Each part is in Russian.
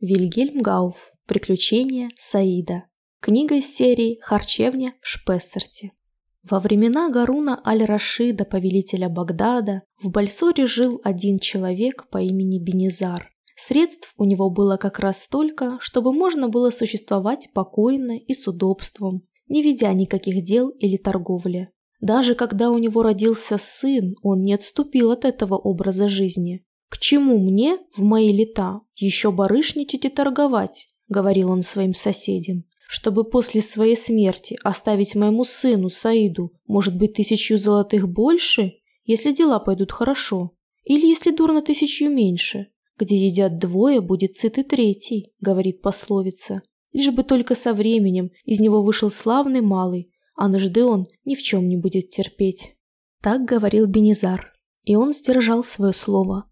Вильгельм Гауф. Приключения Саида. Книга из серии «Харчевня в Шпессерте». Во времена Гаруна Аль-Рашида, повелителя Багдада, в Бальсоре жил один человек по имени Бенизар. Средств у него было как раз столько, чтобы можно было существовать покойно и с удобством, не ведя никаких дел или торговли. Даже когда у него родился сын, он не отступил от этого образа жизни. «К чему мне, в мои лета, еще барышничать и торговать?» – говорил он своим соседям. «Чтобы после своей смерти оставить моему сыну Саиду, может быть, тысячу золотых больше, если дела пойдут хорошо, или если дурно тысячу меньше. Где едят двое, будет сыт и третий», – говорит пословица. Лишь бы только со временем из него вышел славный малый, а нужды он ни в чем не будет терпеть. Так говорил Бенизар, и он сдержал свое слово.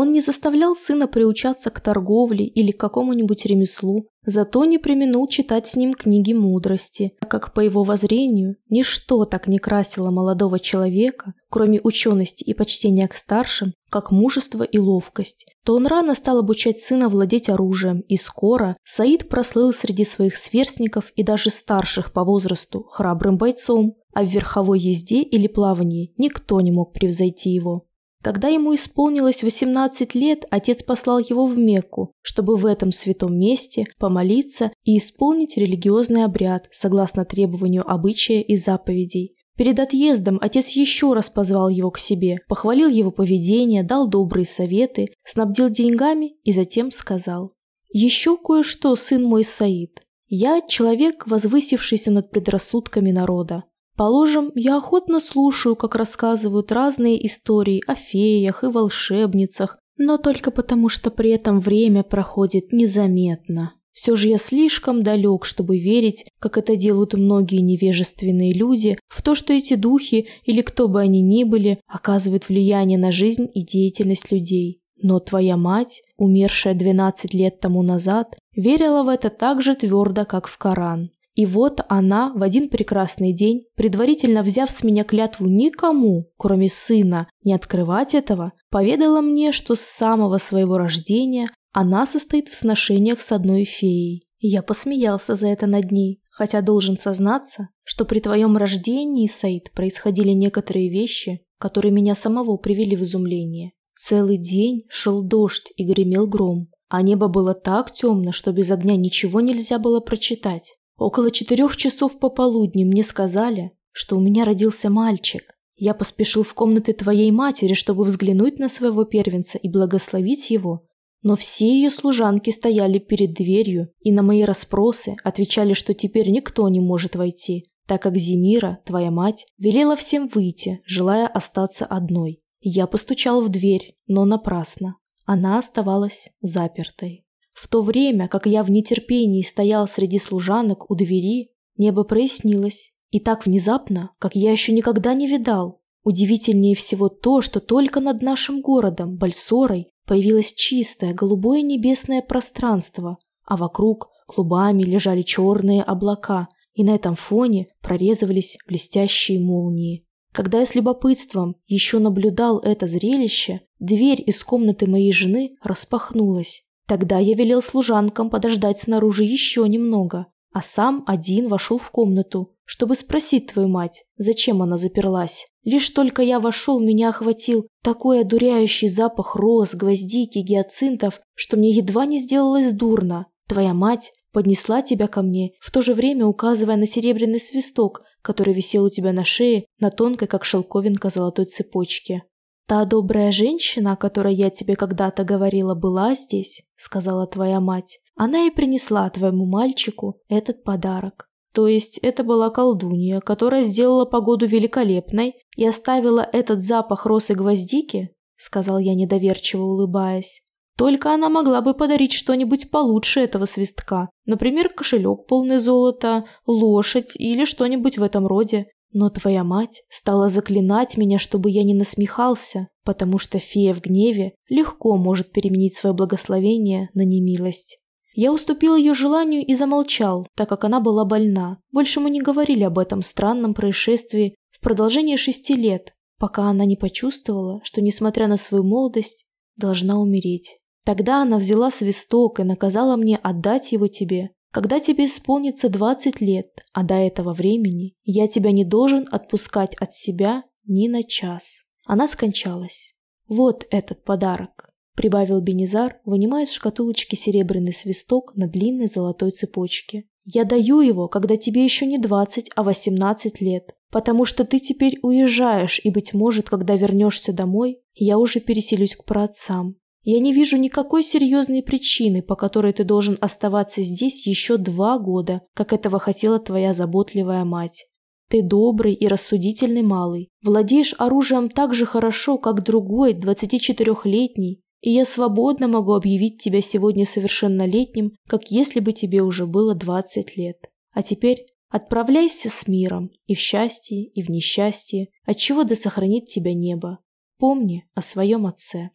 Он не заставлял сына приучаться к торговле или к какому-нибудь ремеслу, зато не применул читать с ним книги мудрости, так как, по его воззрению, ничто так не красило молодого человека, кроме учености и почтения к старшим, как мужество и ловкость, то он рано стал обучать сына владеть оружием, и скоро Саид прослыл среди своих сверстников и даже старших по возрасту храбрым бойцом, а в верховой езде или плавании никто не мог превзойти его. Когда ему исполнилось 18 лет, отец послал его в Мекку, чтобы в этом святом месте помолиться и исполнить религиозный обряд согласно требованию обычая и заповедей. Перед отъездом отец еще раз позвал его к себе, похвалил его поведение, дал добрые советы, снабдил деньгами и затем сказал «Еще кое-что, сын мой Саид. Я человек, возвысившийся над предрассудками народа. Положим, я охотно слушаю, как рассказывают разные истории о феях и волшебницах, но только потому, что при этом время проходит незаметно. Все же я слишком далек, чтобы верить, как это делают многие невежественные люди, в то, что эти духи, или кто бы они ни были, оказывают влияние на жизнь и деятельность людей. Но твоя мать, умершая 12 лет тому назад, верила в это так же твердо, как в Коран. И вот она в один прекрасный день, предварительно взяв с меня клятву никому, кроме сына, не открывать этого, поведала мне, что с самого своего рождения она состоит в сношениях с одной феей. Я посмеялся за это над ней, хотя должен сознаться, что при твоем рождении, Саид, происходили некоторые вещи, которые меня самого привели в изумление. Целый день шел дождь и гремел гром, а небо было так темно, что без огня ничего нельзя было прочитать. Около четырех часов пополудни мне сказали, что у меня родился мальчик. Я поспешил в комнаты твоей матери, чтобы взглянуть на своего первенца и благословить его, но все ее служанки стояли перед дверью и на мои расспросы отвечали, что теперь никто не может войти, так как Зимира, твоя мать, велела всем выйти, желая остаться одной. Я постучал в дверь, но напрасно. Она оставалась запертой. В то время, как я в нетерпении стоял среди служанок у двери, небо прояснилось. И так внезапно, как я еще никогда не видал. Удивительнее всего то, что только над нашим городом, Бальсорой, появилось чистое голубое небесное пространство, а вокруг клубами лежали черные облака, и на этом фоне прорезывались блестящие молнии. Когда я с любопытством еще наблюдал это зрелище, дверь из комнаты моей жены распахнулась, Тогда я велел служанкам подождать снаружи еще немного, а сам один вошел в комнату, чтобы спросить твою мать, зачем она заперлась. Лишь только я вошел, меня охватил такой одуряющий запах роз, гвоздики, гиацинтов, что мне едва не сделалось дурно. Твоя мать поднесла тебя ко мне, в то же время указывая на серебряный свисток, который висел у тебя на шее на тонкой, как шелковинка, золотой цепочке. «Та добрая женщина, о которой я тебе когда-то говорила, была здесь», — сказала твоя мать. «Она и принесла твоему мальчику этот подарок». То есть это была колдунья, которая сделала погоду великолепной и оставила этот запах роз и гвоздики, сказал я недоверчиво улыбаясь. Только она могла бы подарить что-нибудь получше этого свистка, например, кошелек полный золота, лошадь или что-нибудь в этом роде. Но твоя мать стала заклинать меня, чтобы я не насмехался, потому что фея в гневе легко может переменить свое благословение на немилость. Я уступил ее желанию и замолчал, так как она была больна. Больше мы не говорили об этом странном происшествии в продолжении шести лет, пока она не почувствовала, что, несмотря на свою молодость, должна умереть. Тогда она взяла свисток и наказала мне отдать его тебе, когда тебе исполнится 20 лет, а до этого времени я тебя не должен отпускать от себя ни на час. Она скончалась. Вот этот подарок, прибавил Бенизар, вынимая из шкатулочки серебряный свисток на длинной золотой цепочке. Я даю его, когда тебе еще не 20, а 18 лет, потому что ты теперь уезжаешь, и, быть может, когда вернешься домой, я уже переселюсь к праотцам. Я не вижу никакой серьезной причины, по которой ты должен оставаться здесь еще два года, как этого хотела твоя заботливая мать. Ты добрый и рассудительный малый, владеешь оружием так же хорошо, как другой, 24-летний, и я свободно могу объявить тебя сегодня совершеннолетним, как если бы тебе уже было 20 лет. А теперь отправляйся с миром и в счастье, и в несчастье, отчего да сохранит тебя небо. Помни о своем отце.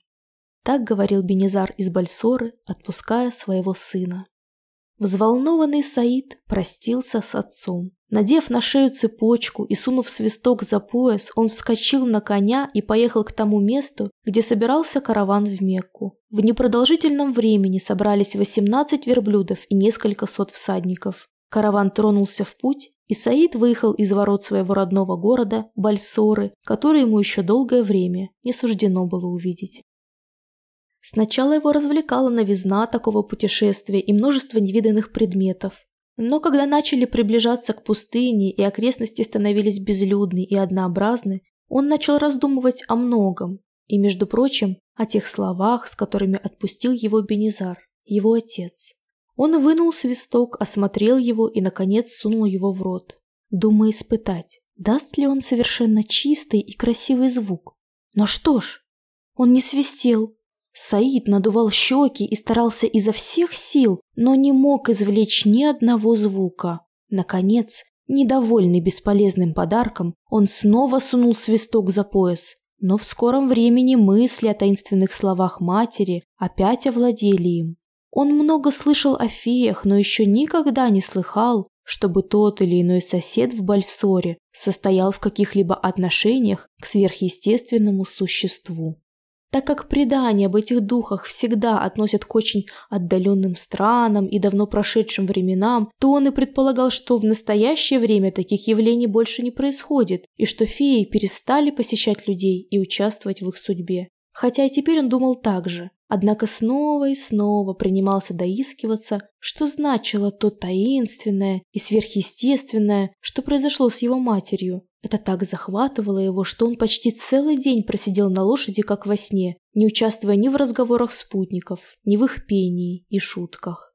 Так говорил Бенизар из Бальсоры, отпуская своего сына. Взволнованный Саид простился с отцом. Надев на шею цепочку и сунув свисток за пояс, он вскочил на коня и поехал к тому месту, где собирался караван в Мекку. В непродолжительном времени собрались 18 верблюдов и несколько сот всадников. Караван тронулся в путь, и Саид выехал из ворот своего родного города, Бальсоры, который ему еще долгое время не суждено было увидеть. Сначала его развлекала новизна такого путешествия и множество невиданных предметов. Но когда начали приближаться к пустыне и окрестности становились безлюдны и однообразны, он начал раздумывать о многом, и, между прочим, о тех словах, с которыми отпустил его Бенизар, его отец. Он вынул свисток, осмотрел его и, наконец, сунул его в рот, думая испытать, даст ли он совершенно чистый и красивый звук. Но что ж, он не свистел, Саид надувал щеки и старался изо всех сил, но не мог извлечь ни одного звука. Наконец, недовольный бесполезным подарком, он снова сунул свисток за пояс. Но в скором времени мысли о таинственных словах матери опять овладели им. Он много слышал о феях, но еще никогда не слыхал, чтобы тот или иной сосед в Бальсоре состоял в каких-либо отношениях к сверхъестественному существу. Так как предания об этих духах всегда относят к очень отдаленным странам и давно прошедшим временам, то он и предполагал, что в настоящее время таких явлений больше не происходит, и что феи перестали посещать людей и участвовать в их судьбе. Хотя и теперь он думал так же. Однако снова и снова принимался доискиваться, что значило то таинственное и сверхъестественное, что произошло с его матерью, это так захватывало его, что он почти целый день просидел на лошади, как во сне, не участвуя ни в разговорах спутников, ни в их пении и шутках.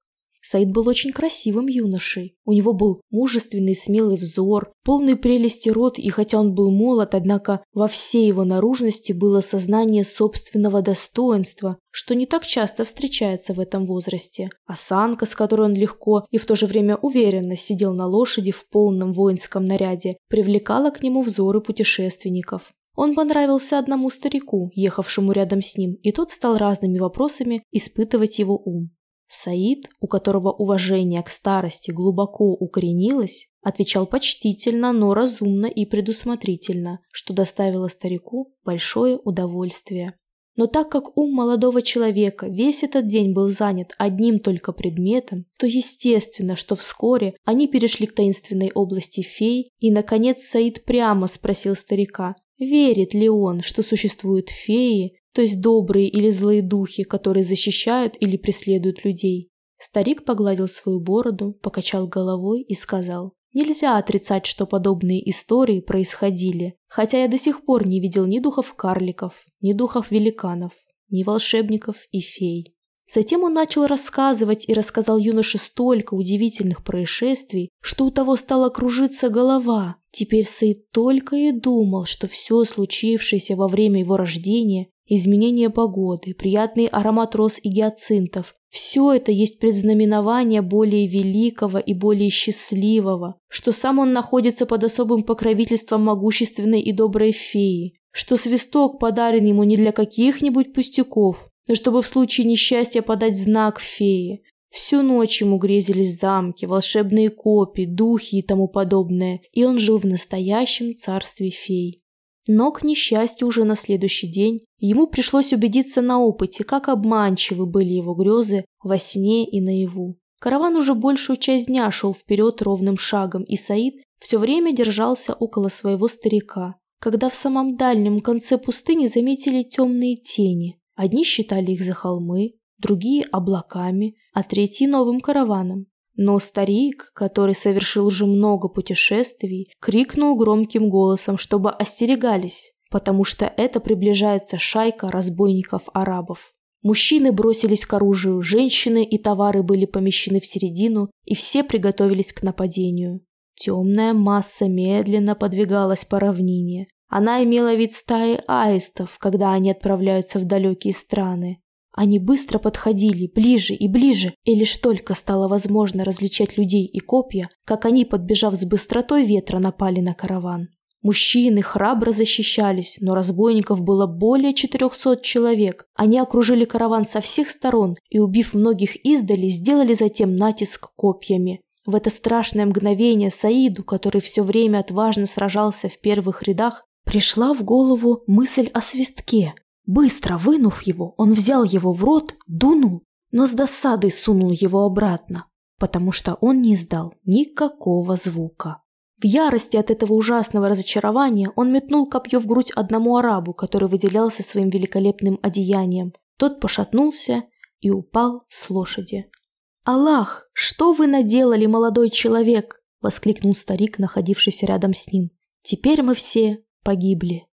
Саид был очень красивым юношей. У него был мужественный смелый взор, полный прелести рот, и хотя он был молод, однако во всей его наружности было сознание собственного достоинства, что не так часто встречается в этом возрасте. Осанка, с которой он легко и в то же время уверенно сидел на лошади в полном воинском наряде, привлекала к нему взоры путешественников. Он понравился одному старику, ехавшему рядом с ним, и тот стал разными вопросами испытывать его ум. Саид, у которого уважение к старости глубоко укоренилось, отвечал почтительно, но разумно и предусмотрительно, что доставило старику большое удовольствие. Но так как ум молодого человека весь этот день был занят одним только предметом, то естественно, что вскоре они перешли к таинственной области фей, и, наконец, Саид прямо спросил старика, верит ли он, что существуют феи, то есть добрые или злые духи, которые защищают или преследуют людей. Старик погладил свою бороду, покачал головой и сказал, «Нельзя отрицать, что подобные истории происходили, хотя я до сих пор не видел ни духов-карликов, ни духов-великанов, ни волшебников и фей». Затем он начал рассказывать и рассказал юноше столько удивительных происшествий, что у того стала кружиться голова. Теперь Саид только и думал, что все случившееся во время его рождения изменение погоды, приятный аромат роз и гиацинтов. Все это есть предзнаменование более великого и более счастливого, что сам он находится под особым покровительством могущественной и доброй феи, что свисток подарен ему не для каких-нибудь пустяков, но чтобы в случае несчастья подать знак феи. Всю ночь ему грезились замки, волшебные копии, духи и тому подобное, и он жил в настоящем царстве фей. Но, к несчастью, уже на следующий день ему пришлось убедиться на опыте, как обманчивы были его грезы во сне и наяву. Караван уже большую часть дня шел вперед ровным шагом, и Саид все время держался около своего старика, когда в самом дальнем конце пустыни заметили темные тени. Одни считали их за холмы, другие – облаками, а третьи – новым караваном. Но старик, который совершил уже много путешествий, крикнул громким голосом, чтобы остерегались, потому что это приближается шайка разбойников-арабов. Мужчины бросились к оружию, женщины и товары были помещены в середину, и все приготовились к нападению. Темная масса медленно подвигалась по равнине. Она имела вид стаи аистов, когда они отправляются в далекие страны. Они быстро подходили, ближе и ближе, и лишь только стало возможно различать людей и копья, как они, подбежав с быстротой ветра, напали на караван. Мужчины храбро защищались, но разбойников было более 400 человек. Они окружили караван со всех сторон и, убив многих издали, сделали затем натиск копьями. В это страшное мгновение Саиду, который все время отважно сражался в первых рядах, пришла в голову мысль о свистке, Быстро вынув его, он взял его в рот, дунул, но с досадой сунул его обратно, потому что он не издал никакого звука. В ярости от этого ужасного разочарования он метнул копье в грудь одному арабу, который выделялся своим великолепным одеянием. Тот пошатнулся и упал с лошади. «Аллах, что вы наделали, молодой человек?» – воскликнул старик, находившийся рядом с ним. «Теперь мы все погибли».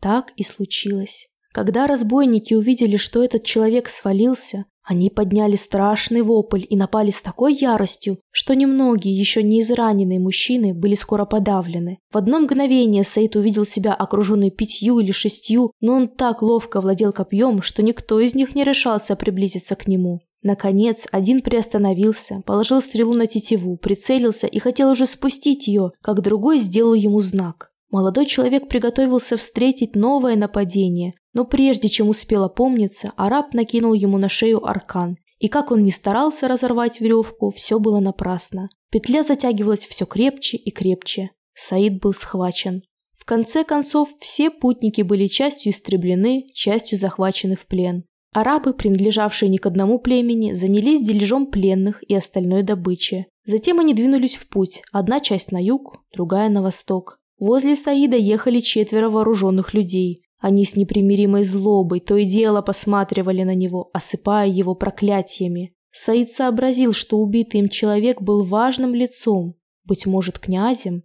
Так и случилось. Когда разбойники увидели, что этот человек свалился, они подняли страшный вопль и напали с такой яростью, что немногие еще не израненные мужчины были скоро подавлены. В одно мгновение Саид увидел себя окруженный пятью или шестью, но он так ловко владел копьем, что никто из них не решался приблизиться к нему. Наконец, один приостановился, положил стрелу на тетиву, прицелился и хотел уже спустить ее, как другой сделал ему знак. Молодой человек приготовился встретить новое нападение, но прежде чем успел опомниться, араб накинул ему на шею аркан. И как он ни старался разорвать веревку, все было напрасно. Петля затягивалась все крепче и крепче. Саид был схвачен. В конце концов, все путники были частью истреблены, частью захвачены в плен. Арабы, принадлежавшие ни к одному племени, занялись дележом пленных и остальной добычи. Затем они двинулись в путь, одна часть на юг, другая на восток. Возле Саида ехали четверо вооруженных людей. Они с непримиримой злобой то и дело посматривали на него, осыпая его проклятиями. Саид сообразил, что убитый им человек был важным лицом, быть может, князем.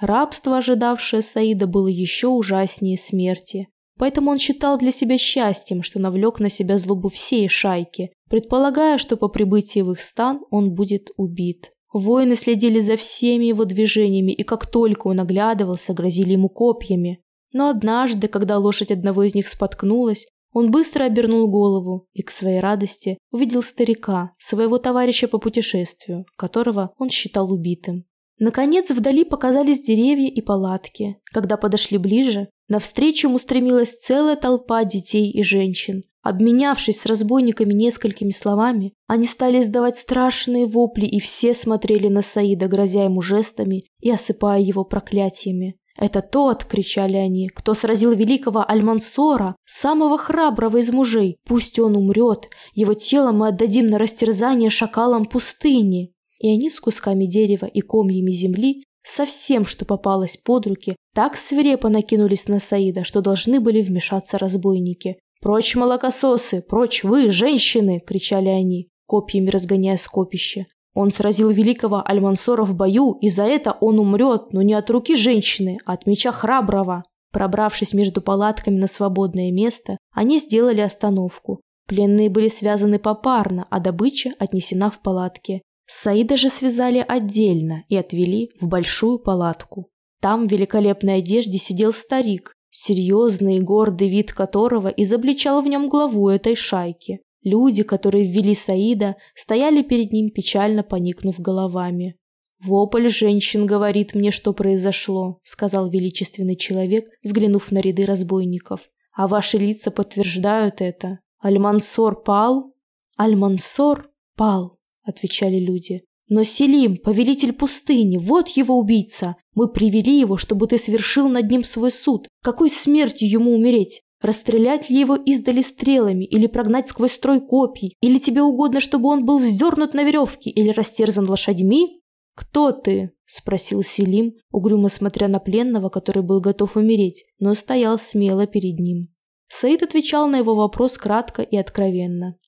Рабство, ожидавшее Саида, было еще ужаснее смерти. Поэтому он считал для себя счастьем, что навлек на себя злобу всей шайки, предполагая, что по прибытии в их стан он будет убит. Воины следили за всеми его движениями, и как только он оглядывался, грозили ему копьями. Но однажды, когда лошадь одного из них споткнулась, он быстро обернул голову и, к своей радости, увидел старика, своего товарища по путешествию, которого он считал убитым. Наконец, вдали показались деревья и палатки. Когда подошли ближе, навстречу ему стремилась целая толпа детей и женщин. Обменявшись с разбойниками несколькими словами, они стали издавать страшные вопли, и все смотрели на Саида, грозя ему жестами и осыпая его проклятиями. «Это тот!» – кричали они, – «кто сразил великого Альмансора, самого храброго из мужей. Пусть он умрет, его тело мы отдадим на растерзание шакалам пустыни». И они с кусками дерева и комьями земли, со всем, что попалось под руки, так свирепо накинулись на Саида, что должны были вмешаться разбойники. «Прочь, молокососы! Прочь вы, женщины!» – кричали они, копьями разгоняя скопище. Он сразил великого Альмансора в бою, и за это он умрет, но не от руки женщины, а от меча храброго. Пробравшись между палатками на свободное место, они сделали остановку. Пленные были связаны попарно, а добыча отнесена в палатки. Саида же связали отдельно и отвели в большую палатку. Там в великолепной одежде сидел старик, серьезный и гордый вид которого изобличал в нем главу этой шайки. Люди, которые ввели Саида, стояли перед ним, печально поникнув головами. «Вопль женщин говорит мне, что произошло», — сказал величественный человек, взглянув на ряды разбойников. «А ваши лица подтверждают это. Альмансор пал?» «Альмансор пал», — отвечали люди. Но Селим, повелитель пустыни, вот его убийца. Мы привели его, чтобы ты совершил над ним свой суд. Какой смертью ему умереть? Расстрелять ли его издали стрелами, или прогнать сквозь строй копий, или тебе угодно, чтобы он был вздернут на веревке или растерзан лошадьми? «Кто ты?» – спросил Селим, угрюмо смотря на пленного, который был готов умереть, но стоял смело перед ним. Саид отвечал на его вопрос кратко и откровенно.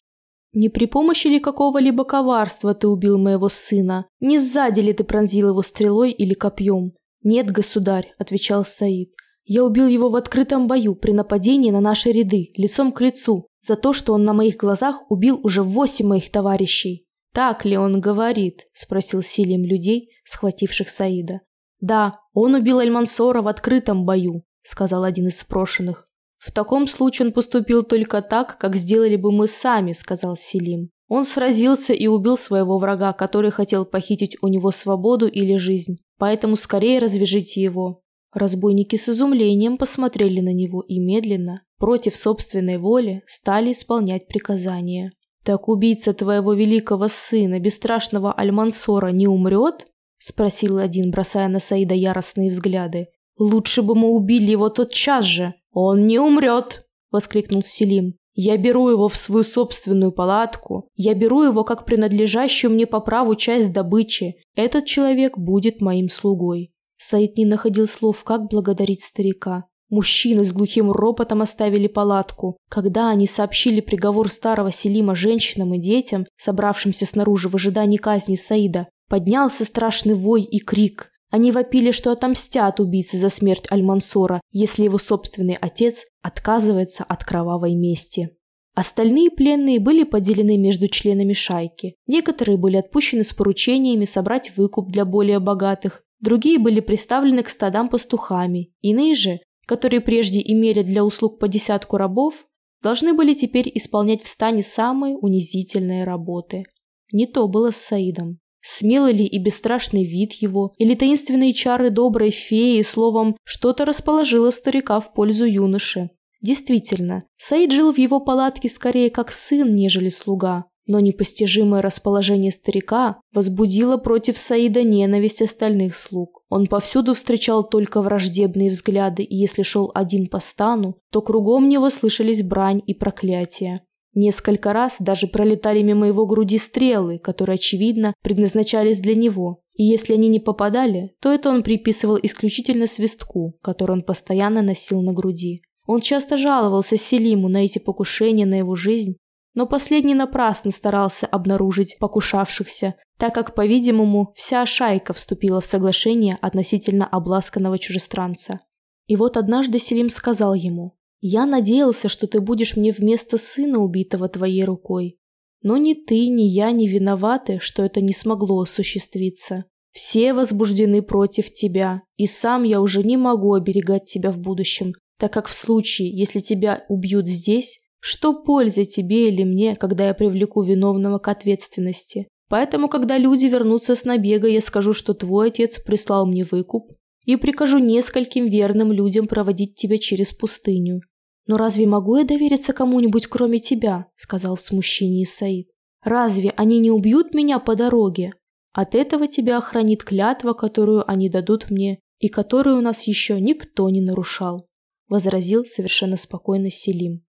«Не при помощи ли какого-либо коварства ты убил моего сына? Не сзади ли ты пронзил его стрелой или копьем?» «Нет, государь», – отвечал Саид. «Я убил его в открытом бою при нападении на наши ряды, лицом к лицу, за то, что он на моих глазах убил уже восемь моих товарищей». «Так ли он говорит?» – спросил Силим людей, схвативших Саида. «Да, он убил Альмансора в открытом бою», – сказал один из спрошенных. «В таком случае он поступил только так, как сделали бы мы сами», – сказал Селим. Он сразился и убил своего врага, который хотел похитить у него свободу или жизнь. Поэтому скорее развяжите его. Разбойники с изумлением посмотрели на него и медленно, против собственной воли, стали исполнять приказания. «Так убийца твоего великого сына, бесстрашного Альмансора, не умрет?» – спросил один, бросая на Саида яростные взгляды. «Лучше бы мы убили его тот час же!» «Он не умрет!» – воскликнул Селим. «Я беру его в свою собственную палатку. Я беру его как принадлежащую мне по праву часть добычи. Этот человек будет моим слугой». Саид не находил слов, как благодарить старика. Мужчины с глухим ропотом оставили палатку. Когда они сообщили приговор старого Селима женщинам и детям, собравшимся снаружи в ожидании казни Саида, поднялся страшный вой и крик. Они вопили, что отомстят убийце за смерть Аль-Мансора, если его собственный отец отказывается от кровавой мести. Остальные пленные были поделены между членами шайки. Некоторые были отпущены с поручениями собрать выкуп для более богатых, другие были приставлены к стадам пастухами, иные же, которые прежде имели для услуг по десятку рабов, должны были теперь исполнять в стане самые унизительные работы. Не то было с Саидом. Смелый ли и бесстрашный вид его, или таинственные чары доброй феи, словом, что-то расположило старика в пользу юноши. Действительно, Саид жил в его палатке скорее как сын, нежели слуга. Но непостижимое расположение старика возбудило против Саида ненависть остальных слуг. Он повсюду встречал только враждебные взгляды, и если шел один по стану, то кругом него слышались брань и проклятия. Несколько раз даже пролетали мимо его груди стрелы, которые, очевидно, предназначались для него. И если они не попадали, то это он приписывал исключительно свистку, который он постоянно носил на груди. Он часто жаловался Селиму на эти покушения на его жизнь, но последний напрасно старался обнаружить покушавшихся, так как, по-видимому, вся шайка вступила в соглашение относительно обласканного чужестранца. И вот однажды Селим сказал ему, я надеялся, что ты будешь мне вместо сына убитого твоей рукой. Но ни ты, ни я не виноваты, что это не смогло осуществиться. Все возбуждены против тебя, и сам я уже не могу оберегать тебя в будущем, так как в случае, если тебя убьют здесь, что польза тебе или мне, когда я привлеку виновного к ответственности? Поэтому, когда люди вернутся с набега, я скажу, что твой отец прислал мне выкуп, и прикажу нескольким верным людям проводить тебя через пустыню. «Но разве могу я довериться кому-нибудь, кроме тебя?» – сказал в смущении Саид. «Разве они не убьют меня по дороге? От этого тебя охранит клятва, которую они дадут мне, и которую у нас еще никто не нарушал», – возразил совершенно спокойно Селим.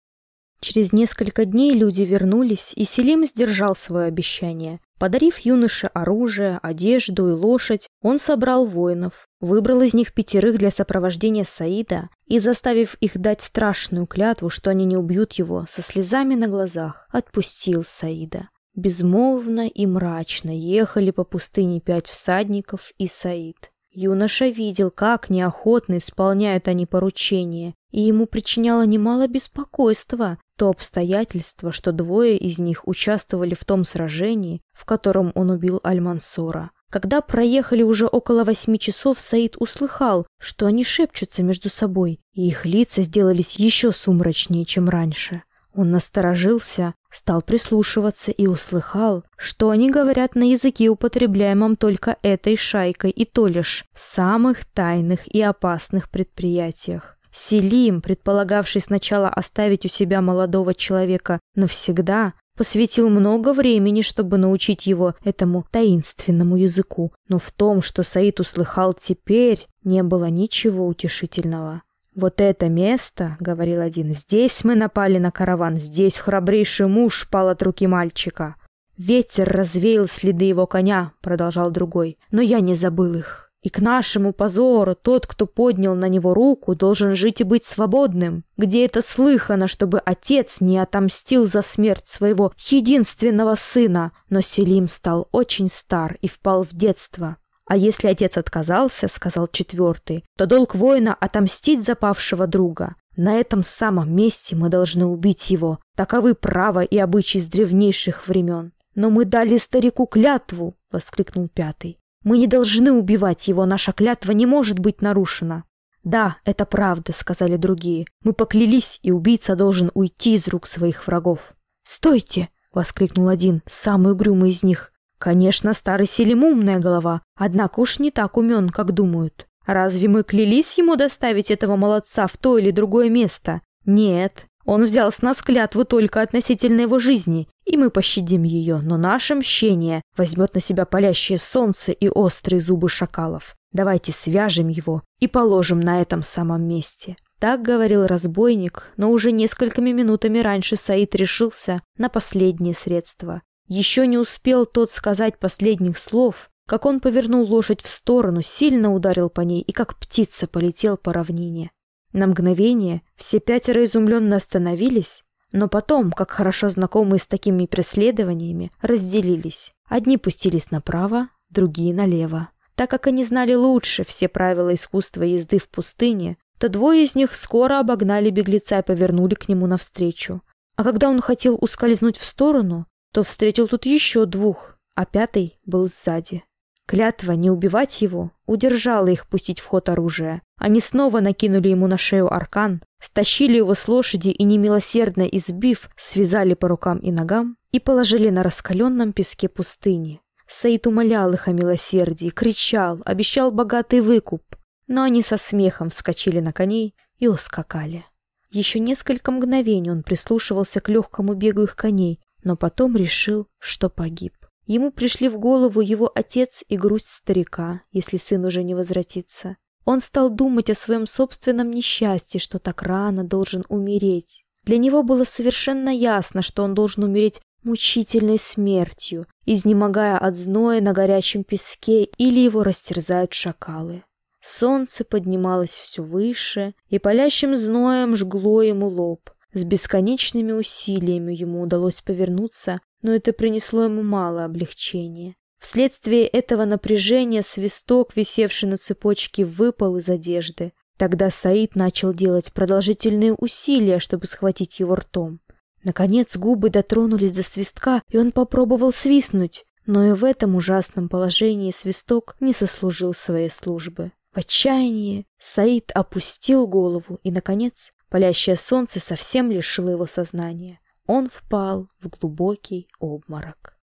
Через несколько дней люди вернулись, и Селим сдержал свое обещание. Подарив юноше оружие, одежду и лошадь, он собрал воинов, выбрал из них пятерых для сопровождения Саида и, заставив их дать страшную клятву, что они не убьют его, со слезами на глазах, отпустил Саида. Безмолвно и мрачно ехали по пустыне пять всадников и Саид. Юноша видел, как неохотно исполняют они поручения, и ему причиняло немало беспокойства то обстоятельство, что двое из них участвовали в том сражении, в котором он убил Аль-Мансора. Когда проехали уже около восьми часов, Саид услыхал, что они шепчутся между собой, и их лица сделались еще сумрачнее, чем раньше. Он насторожился, стал прислушиваться и услыхал, что они говорят на языке, употребляемом только этой шайкой, и то лишь в самых тайных и опасных предприятиях. Селим, предполагавший сначала оставить у себя молодого человека навсегда, посвятил много времени, чтобы научить его этому таинственному языку, но в том, что Саид услыхал теперь, не было ничего утешительного. «Вот это место, — говорил один, — здесь мы напали на караван, здесь храбрейший муж пал от руки мальчика. Ветер развеял следы его коня, — продолжал другой, — но я не забыл их. И к нашему позору тот, кто поднял на него руку, должен жить и быть свободным. Где это слыхано, чтобы отец не отомстил за смерть своего единственного сына? Но Селим стал очень стар и впал в детство. А если отец отказался, сказал четвертый, то долг воина отомстить за павшего друга. На этом самом месте мы должны убить его. Таковы право и обычаи с древнейших времен. Но мы дали старику клятву, воскликнул пятый. Мы не должны убивать его, наша клятва не может быть нарушена. Да, это правда, сказали другие. Мы поклялись, и убийца должен уйти из рук своих врагов. Стойте, воскликнул один, самый угрюмый из них. Конечно, старый Селим умная голова, однако уж не так умен, как думают. Разве мы клялись ему доставить этого молодца в то или другое место? Нет, он взял с нас клятву только относительно его жизни, и мы пощадим ее, но наше мщение возьмет на себя палящее солнце и острые зубы шакалов. Давайте свяжем его и положим на этом самом месте. Так говорил разбойник, но уже несколькими минутами раньше Саид решился на последнее средство. Еще не успел тот сказать последних слов, как он повернул лошадь в сторону, сильно ударил по ней и как птица полетел по равнине. На мгновение все пятеро изумленно остановились, но потом, как хорошо знакомые с такими преследованиями, разделились. Одни пустились направо, другие налево. Так как они знали лучше все правила искусства езды в пустыне, то двое из них скоро обогнали беглеца и повернули к нему навстречу. А когда он хотел ускользнуть в сторону, то встретил тут еще двух, а пятый был сзади. Клятва не убивать его удержала их пустить в ход оружие. Они снова накинули ему на шею аркан, стащили его с лошади и, немилосердно избив, связали по рукам и ногам и положили на раскаленном песке пустыни. Саид умолял их о милосердии, кричал, обещал богатый выкуп, но они со смехом вскочили на коней и ускакали. Еще несколько мгновений он прислушивался к легкому бегу их коней, но потом решил, что погиб. Ему пришли в голову его отец и грусть старика, если сын уже не возвратится. Он стал думать о своем собственном несчастье, что так рано должен умереть. Для него было совершенно ясно, что он должен умереть мучительной смертью, изнемогая от зноя на горячем песке или его растерзают шакалы. Солнце поднималось все выше, и палящим зноем жгло ему лоб. С бесконечными усилиями ему удалось повернуться но это принесло ему мало облегчения. Вследствие этого напряжения свисток, висевший на цепочке, выпал из одежды. Тогда Саид начал делать продолжительные усилия, чтобы схватить его ртом. Наконец губы дотронулись до свистка, и он попробовал свистнуть, но и в этом ужасном положении свисток не сослужил своей службы. В отчаянии Саид опустил голову, и, наконец, палящее солнце совсем лишило его сознания он впал в глубокий обморок.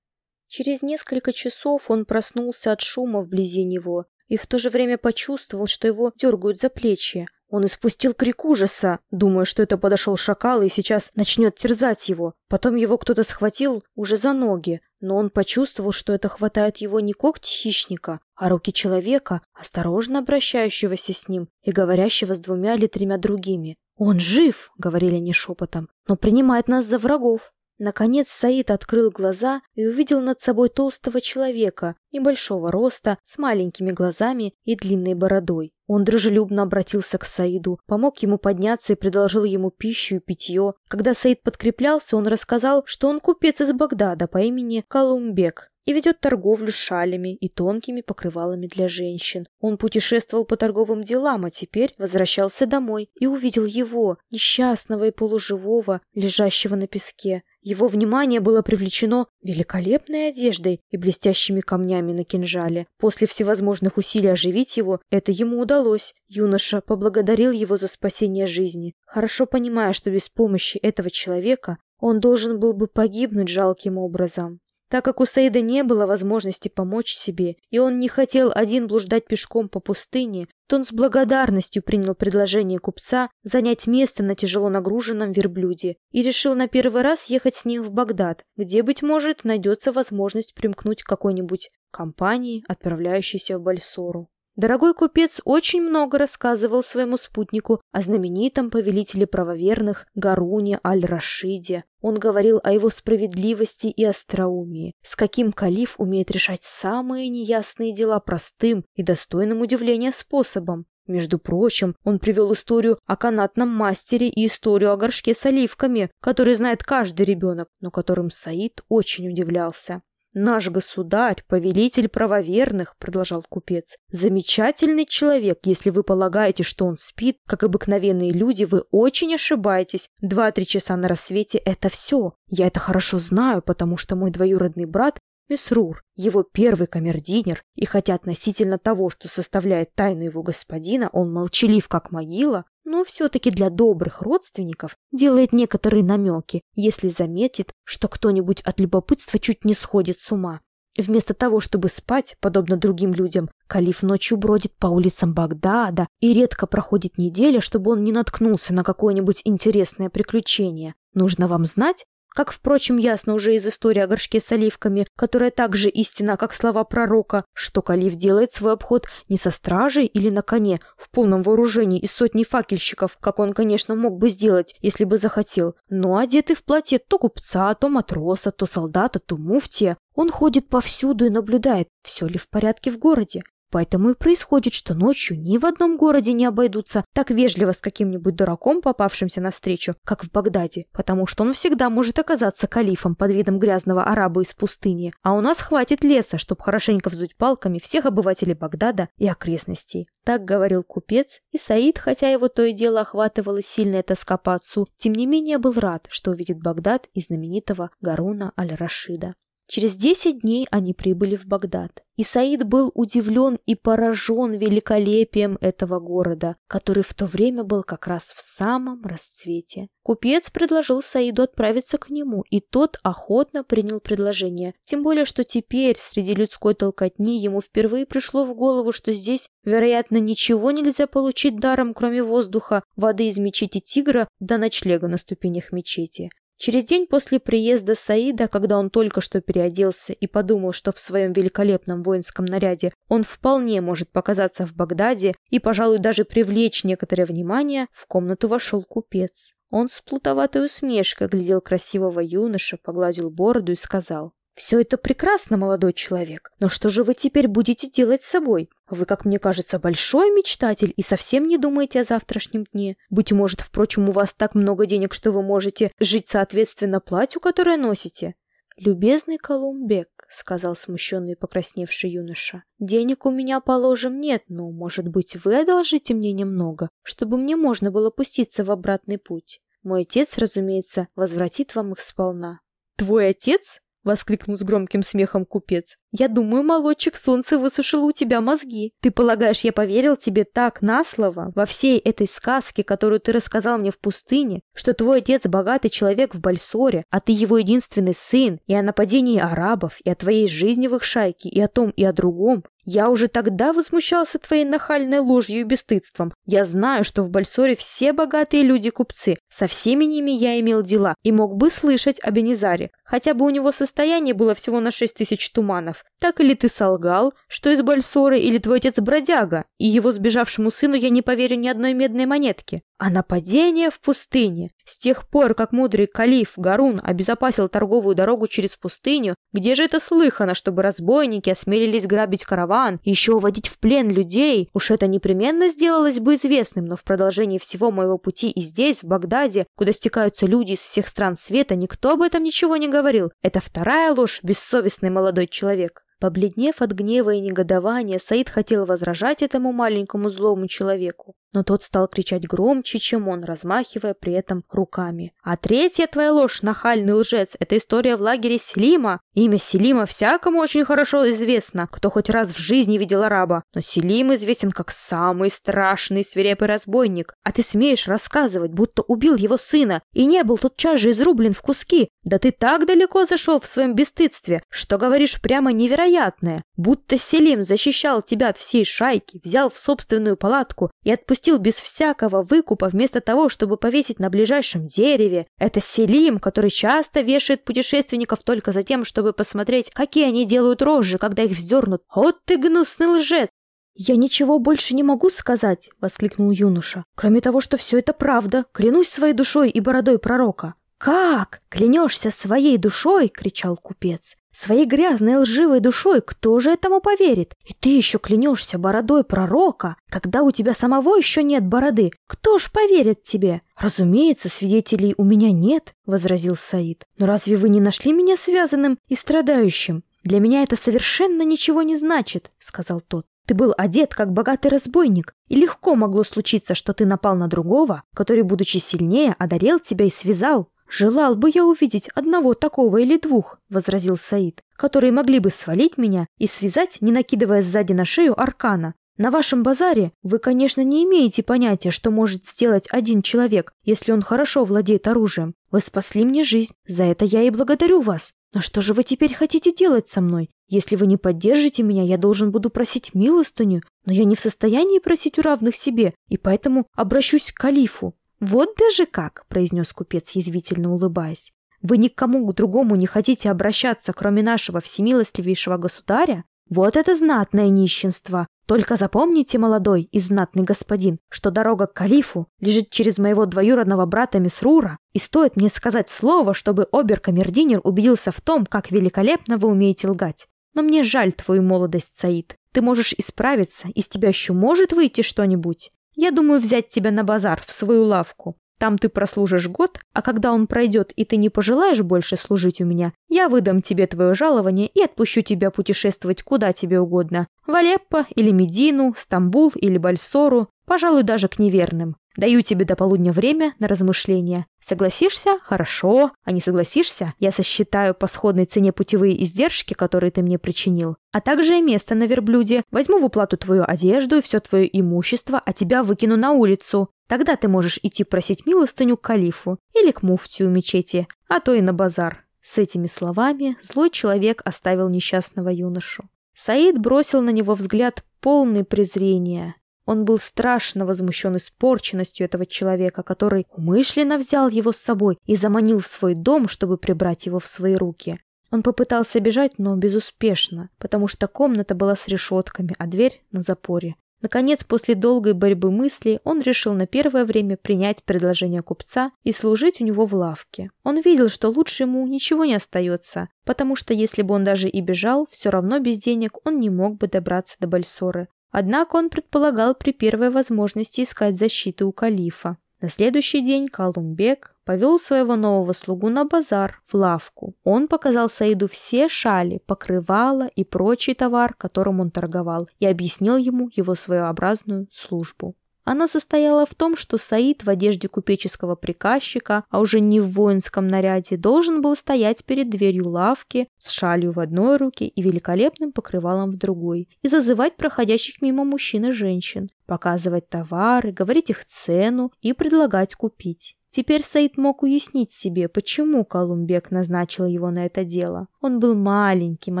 Через несколько часов он проснулся от шума вблизи него и в то же время почувствовал, что его дергают за плечи. Он испустил крик ужаса, думая, что это подошел шакал и сейчас начнет терзать его. Потом его кто-то схватил уже за ноги, но он почувствовал, что это хватает его не когти хищника, а руки человека, осторожно обращающегося с ним и говорящего с двумя или тремя другими. «Он жив!» — говорили они шепотом, «но принимает нас за врагов!» Наконец Саид открыл глаза и увидел над собой толстого человека, небольшого роста, с маленькими глазами и длинной бородой. Он дружелюбно обратился к Саиду, помог ему подняться и предложил ему пищу и питье. Когда Саид подкреплялся, он рассказал, что он купец из Багдада по имени Калумбек, и ведет торговлю шалями и тонкими покрывалами для женщин. Он путешествовал по торговым делам, а теперь возвращался домой и увидел его, несчастного и полуживого, лежащего на песке. Его внимание было привлечено великолепной одеждой и блестящими камнями на кинжале. После всевозможных усилий оживить его, это ему удалось. Юноша поблагодарил его за спасение жизни, хорошо понимая, что без помощи этого человека он должен был бы погибнуть жалким образом. Так как у Саида не было возможности помочь себе, и он не хотел один блуждать пешком по пустыне, то он с благодарностью принял предложение купца занять место на тяжело нагруженном верблюде и решил на первый раз ехать с ним в Багдад, где, быть может, найдется возможность примкнуть к какой-нибудь компании, отправляющейся в Бальсору. Дорогой купец очень много рассказывал своему спутнику о знаменитом повелителе правоверных Гаруне Аль-Рашиде. Он говорил о его справедливости и остроумии, с каким калиф умеет решать самые неясные дела простым и достойным удивления способом. Между прочим, он привел историю о канатном мастере и историю о горшке с оливками, который знает каждый ребенок, но которым Саид очень удивлялся. «Наш государь, повелитель правоверных», — продолжал купец, — «замечательный человек. Если вы полагаете, что он спит, как обыкновенные люди, вы очень ошибаетесь. Два-три часа на рассвете — это все. Я это хорошо знаю, потому что мой двоюродный брат Месрур, его первый камердинер, и хотя относительно того, что составляет тайну его господина, он молчалив как могила, но все-таки для добрых родственников делает некоторые намеки, если заметит, что кто-нибудь от любопытства чуть не сходит с ума. Вместо того, чтобы спать, подобно другим людям, Калиф ночью бродит по улицам Багдада, и редко проходит неделя, чтобы он не наткнулся на какое-нибудь интересное приключение. Нужно вам знать, как, впрочем, ясно уже из истории о горшке с оливками, которая так же истина, как слова пророка, что Калиф делает свой обход не со стражей или на коне, в полном вооружении из сотни факельщиков, как он, конечно, мог бы сделать, если бы захотел, но одетый в платье то купца, то матроса, то солдата, то муфтия. Он ходит повсюду и наблюдает, все ли в порядке в городе. Поэтому и происходит, что ночью ни в одном городе не обойдутся так вежливо с каким-нибудь дураком, попавшимся навстречу, как в Багдаде, потому что он всегда может оказаться калифом под видом грязного араба из пустыни, а у нас хватит леса, чтобы хорошенько вздуть палками всех обывателей Багдада и окрестностей. Так говорил купец, и Саид, хотя его то и дело охватывала сильная тоска по отцу, тем не менее был рад, что увидит Багдад и знаменитого Гаруна Аль-Рашида. Через десять дней они прибыли в Багдад. И Саид был удивлен и поражен великолепием этого города, который в то время был как раз в самом расцвете. Купец предложил Саиду отправиться к нему, и тот охотно принял предложение. Тем более, что теперь среди людской толкотни ему впервые пришло в голову, что здесь, вероятно, ничего нельзя получить даром, кроме воздуха, воды из мечети Тигра до ночлега на ступенях мечети. Через день после приезда Саида, когда он только что переоделся и подумал, что в своем великолепном воинском наряде он вполне может показаться в Багдаде и, пожалуй, даже привлечь некоторое внимание, в комнату вошел купец. Он с плутоватой усмешкой глядел красивого юноша, погладил бороду и сказал «Все это прекрасно, молодой человек, но что же вы теперь будете делать с собой? Вы, как мне кажется, большой мечтатель и совсем не думаете о завтрашнем дне. Быть может, впрочем, у вас так много денег, что вы можете жить соответственно платью, которое носите». «Любезный Колумбек», — сказал смущенный и покрасневший юноша, — «денег у меня, положим, нет, но, может быть, вы одолжите мне немного, чтобы мне можно было пуститься в обратный путь. Мой отец, разумеется, возвратит вам их сполна». «Твой отец?» — воскликнул с громким смехом купец. «Я думаю, молодчик, солнце высушило у тебя мозги. Ты полагаешь, я поверил тебе так на слово во всей этой сказке, которую ты рассказал мне в пустыне, что твой отец богатый человек в Бальсоре, а ты его единственный сын, и о нападении арабов, и о твоей жизни в их шайке, и о том, и о другом, я уже тогда возмущался твоей нахальной ложью и бесстыдством. Я знаю, что в Бальсоре все богатые люди-купцы. Со всеми ними я имел дела и мог бы слышать о Бенизаре. Хотя бы у него состояние было всего на шесть тысяч туманов. Так или ты солгал, что из Бальсоры, или твой отец бродяга, и его сбежавшему сыну я не поверю ни одной медной монетки. А нападение в пустыне. С тех пор, как мудрый калиф Гарун обезопасил торговую дорогу через пустыню, где же это слыхано, чтобы разбойники осмелились грабить караван и еще уводить в плен людей? Уж это непременно сделалось бы известным, но в продолжении всего моего пути и здесь, в Багдаде, куда стекаются люди из всех стран света, никто об этом ничего не говорил. Это вторая ложь, бессовестный молодой человек. Побледнев от гнева и негодования, Саид хотел возражать этому маленькому злому человеку. Но тот стал кричать громче, чем он, размахивая при этом руками. «А третья твоя ложь, нахальный лжец, это история в лагере Селима. Имя Селима всякому очень хорошо известно, кто хоть раз в жизни видел араба. Но Селим известен как самый страшный свирепый разбойник. А ты смеешь рассказывать, будто убил его сына и не был тотчас же изрублен в куски. Да ты так далеко зашел в своем бесстыдстве, что говоришь прямо невероятное. Будто Селим защищал тебя от всей шайки, взял в собственную палатку и отпустил без всякого выкупа вместо того, чтобы повесить на ближайшем дереве. Это Селим, который часто вешает путешественников только за тем, чтобы посмотреть, какие они делают рожи, когда их вздернут. Вот ты гнусный лжец! «Я ничего больше не могу сказать!» — воскликнул юноша. «Кроме того, что все это правда, клянусь своей душой и бородой пророка!» «Как? Клянешься своей душой?» — кричал купец. «Своей грязной лживой душой кто же этому поверит? И ты еще клянешься бородой пророка, когда у тебя самого еще нет бороды. Кто ж поверит тебе?» «Разумеется, свидетелей у меня нет», — возразил Саид. «Но разве вы не нашли меня связанным и страдающим? Для меня это совершенно ничего не значит», — сказал тот. Ты был одет, как богатый разбойник, и легко могло случиться, что ты напал на другого, который, будучи сильнее, одарил тебя и связал. «Желал бы я увидеть одного такого или двух», — возразил Саид, «которые могли бы свалить меня и связать, не накидывая сзади на шею аркана. На вашем базаре вы, конечно, не имеете понятия, что может сделать один человек, если он хорошо владеет оружием. Вы спасли мне жизнь, за это я и благодарю вас. Но что же вы теперь хотите делать со мной? Если вы не поддержите меня, я должен буду просить милостыню, но я не в состоянии просить у равных себе, и поэтому обращусь к калифу. «Вот даже как!» – произнес купец, язвительно улыбаясь. «Вы никому другому не хотите обращаться, кроме нашего всемилостливейшего государя? Вот это знатное нищенство! Только запомните, молодой и знатный господин, что дорога к калифу лежит через моего двоюродного брата Мисрура, и стоит мне сказать слово, чтобы обер-камердинер убедился в том, как великолепно вы умеете лгать. Но мне жаль твою молодость, Саид. Ты можешь исправиться, из тебя еще может выйти что-нибудь. Я думаю взять тебя на базар, в свою лавку. Там ты прослужишь год, а когда он пройдет и ты не пожелаешь больше служить у меня, я выдам тебе твое жалование и отпущу тебя путешествовать куда тебе угодно. В Алеппо или Медину, Стамбул или Бальсору, пожалуй, даже к неверным. Даю тебе до полудня время на размышления. Согласишься? Хорошо. А не согласишься? Я сосчитаю по сходной цене путевые издержки, которые ты мне причинил, а также и место на верблюде. Возьму в уплату твою одежду и все твое имущество, а тебя выкину на улицу. Тогда ты можешь идти просить милостыню к калифу или к муфтию мечети, а то и на базар». С этими словами злой человек оставил несчастного юношу. Саид бросил на него взгляд полный презрения. Он был страшно возмущен испорченностью этого человека, который умышленно взял его с собой и заманил в свой дом, чтобы прибрать его в свои руки. Он попытался бежать, но безуспешно, потому что комната была с решетками, а дверь на запоре. Наконец, после долгой борьбы мыслей, он решил на первое время принять предложение купца и служить у него в лавке. Он видел, что лучше ему ничего не остается, потому что если бы он даже и бежал, все равно без денег он не мог бы добраться до Бальсоры, Однако он предполагал при первой возможности искать защиты у калифа. На следующий день Калумбек повел своего нового слугу на базар, в лавку. Он показал Саиду все шали, покрывала и прочий товар, которым он торговал, и объяснил ему его своеобразную службу. Она состояла в том, что Саид в одежде купеческого приказчика, а уже не в воинском наряде, должен был стоять перед дверью лавки с шалью в одной руке и великолепным покрывалом в другой, и зазывать проходящих мимо мужчин и женщин, показывать товары, говорить их цену и предлагать купить. Теперь Саид мог уяснить себе, почему Колумбек назначил его на это дело. Он был маленьким,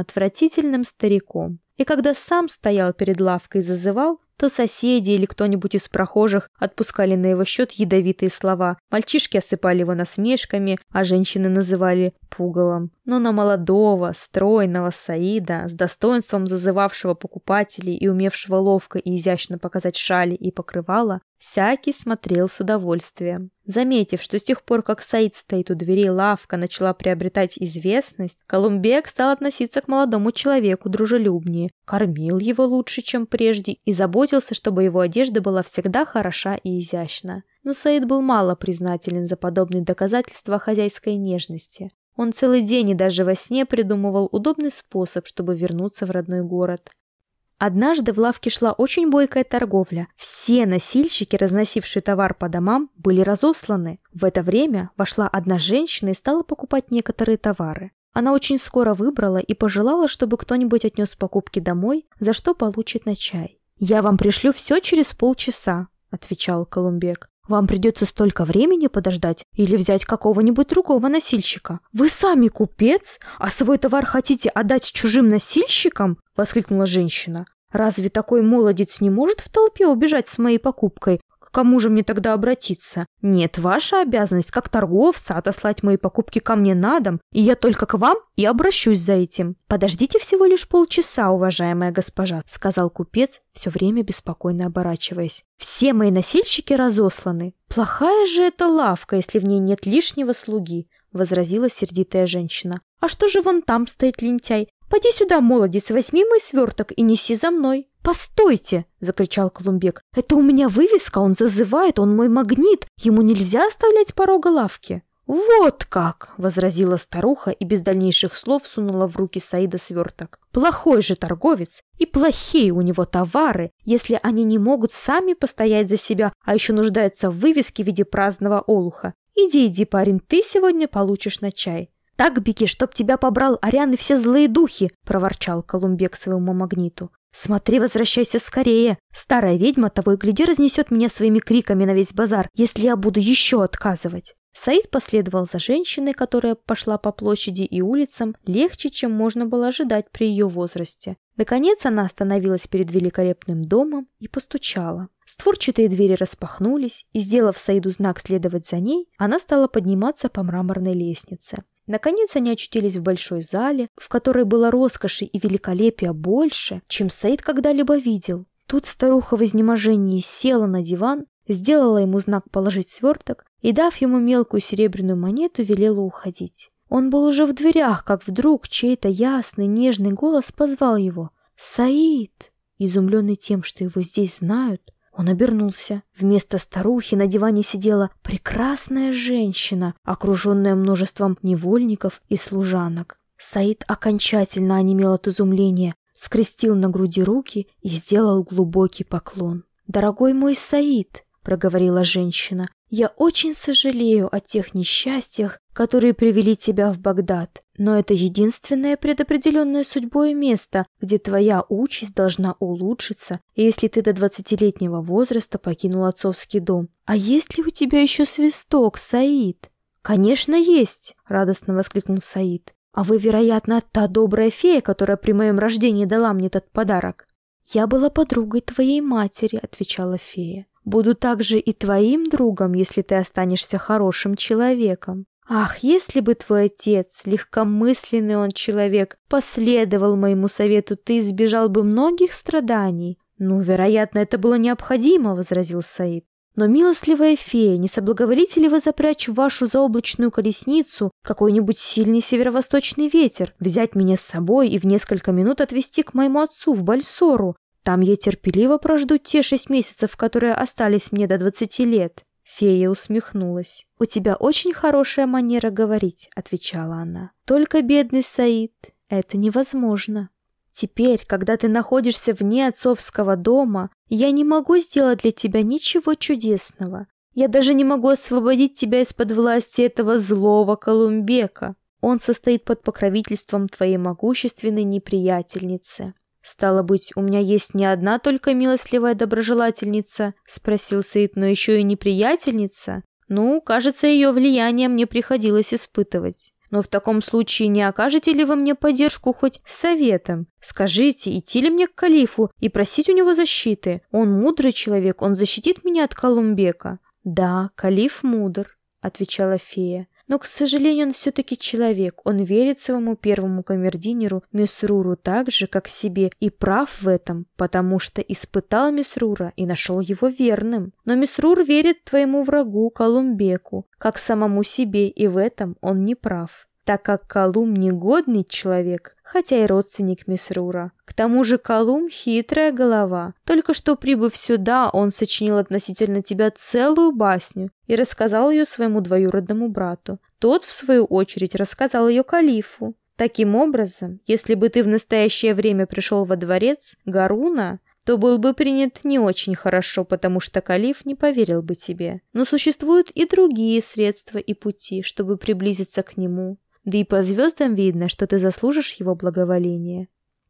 отвратительным стариком. И когда сам стоял перед лавкой и зазывал, то соседи или кто-нибудь из прохожих отпускали на его счет ядовитые слова. Мальчишки осыпали его насмешками, а женщины называли пугалом. Но на молодого, стройного Саида, с достоинством зазывавшего покупателей и умевшего ловко и изящно показать шали и покрывала, всякий смотрел с удовольствием. Заметив, что с тех пор, как Саид стоит у дверей, лавка начала приобретать известность, Колумбек стал относиться к молодому человеку дружелюбнее, кормил его лучше, чем прежде, и заботился, чтобы его одежда была всегда хороша и изящна. Но Саид был мало признателен за подобные доказательства хозяйской нежности. Он целый день и даже во сне придумывал удобный способ, чтобы вернуться в родной город. Однажды в лавке шла очень бойкая торговля. Все носильщики, разносившие товар по домам, были разосланы. В это время вошла одна женщина и стала покупать некоторые товары. Она очень скоро выбрала и пожелала, чтобы кто-нибудь отнес покупки домой, за что получит на чай. «Я вам пришлю все через полчаса», — отвечал Колумбек. «Вам придется столько времени подождать или взять какого-нибудь другого носильщика. Вы сами купец, а свой товар хотите отдать чужим носильщикам?» — воскликнула женщина. «Разве такой молодец не может в толпе убежать с моей покупкой? Кому же мне тогда обратиться? Нет, ваша обязанность как торговца отослать мои покупки ко мне на дом, и я только к вам и обращусь за этим. Подождите всего лишь полчаса, уважаемая госпожа, сказал купец, все время беспокойно оборачиваясь. Все мои носильщики разосланы. Плохая же эта лавка, если в ней нет лишнего слуги, возразила сердитая женщина. А что же вон там стоит лентяй? Поди сюда, молодец, возьми мой сверток и неси за мной. «Постойте!» — закричал Колумбек. «Это у меня вывеска, он зазывает, он мой магнит, ему нельзя оставлять порога лавки». «Вот как!» — возразила старуха и без дальнейших слов сунула в руки Саида сверток. «Плохой же торговец, и плохие у него товары, если они не могут сами постоять за себя, а еще нуждаются в вывеске в виде праздного олуха. Иди, иди, парень, ты сегодня получишь на чай». «Так беги, чтоб тебя побрал Ариан и все злые духи!» — проворчал Колумбек своему магниту. «Смотри, возвращайся скорее! Старая ведьма того и гляди разнесет меня своими криками на весь базар, если я буду еще отказывать!» Саид последовал за женщиной, которая пошла по площади и улицам легче, чем можно было ожидать при ее возрасте. Наконец она остановилась перед великолепным домом и постучала. Створчатые двери распахнулись, и, сделав Саиду знак следовать за ней, она стала подниматься по мраморной лестнице. Наконец они очутились в большой зале, в которой было роскоши и великолепия больше, чем Саид когда-либо видел. Тут старуха в изнеможении села на диван, сделала ему знак положить сверток и, дав ему мелкую серебряную монету, велела уходить. Он был уже в дверях, как вдруг чей-то ясный, нежный голос позвал его. «Саид!» Изумленный тем, что его здесь знают, он обернулся. Вместо старухи на диване сидела прекрасная женщина, окруженная множеством невольников и служанок. Саид окончательно онемел от изумления, скрестил на груди руки и сделал глубокий поклон. «Дорогой мой Саид!» — проговорила женщина. «Я очень сожалею о тех несчастьях, которые привели тебя в Багдад. Но это единственное предопределенное судьбой место, где твоя участь должна улучшиться, если ты до двадцатилетнего возраста покинул отцовский дом. А есть ли у тебя еще свисток, Саид? Конечно, есть, радостно воскликнул Саид. А вы, вероятно, та добрая фея, которая при моем рождении дала мне этот подарок. Я была подругой твоей матери, отвечала фея. Буду также и твоим другом, если ты останешься хорошим человеком. Ах, если бы твой отец, легкомысленный он человек, последовал моему совету, ты избежал бы многих страданий. Ну, вероятно, это было необходимо, возразил Саид. Но, милостливая фея, не соблаговолите ли вы запрячь в вашу заоблачную колесницу какой-нибудь сильный северо-восточный ветер, взять меня с собой и в несколько минут отвезти к моему отцу в Бальсору? Там я терпеливо прожду те шесть месяцев, которые остались мне до двадцати лет. Фея усмехнулась. «У тебя очень хорошая манера говорить», — отвечала она. «Только, бедный Саид, это невозможно. Теперь, когда ты находишься вне отцовского дома, я не могу сделать для тебя ничего чудесного. Я даже не могу освободить тебя из-под власти этого злого Колумбека. Он состоит под покровительством твоей могущественной неприятельницы. «Стало быть, у меня есть не одна только милостливая доброжелательница?» — спросил Саид, «но еще и неприятельница? Ну, кажется, ее влияние мне приходилось испытывать. Но в таком случае не окажете ли вы мне поддержку хоть советом? Скажите, идти ли мне к калифу и просить у него защиты? Он мудрый человек, он защитит меня от Колумбека». «Да, калиф мудр», — отвечала фея. Но, к сожалению, он все-таки человек. Он верит своему первому камердинеру Месруру так же, как себе, и прав в этом, потому что испытал Месрура и нашел его верным. Но Месрур верит твоему врагу Колумбеку, как самому себе, и в этом он не прав так как Колум негодный человек, хотя и родственник Месрура. К тому же Колум хитрая голова. Только что прибыв сюда, он сочинил относительно тебя целую басню и рассказал ее своему двоюродному брату. Тот, в свою очередь, рассказал ее калифу. Таким образом, если бы ты в настоящее время пришел во дворец Гаруна, то был бы принят не очень хорошо, потому что Калиф не поверил бы тебе. Но существуют и другие средства и пути, чтобы приблизиться к нему. Да и по звездам видно, что ты заслужишь его благоволения.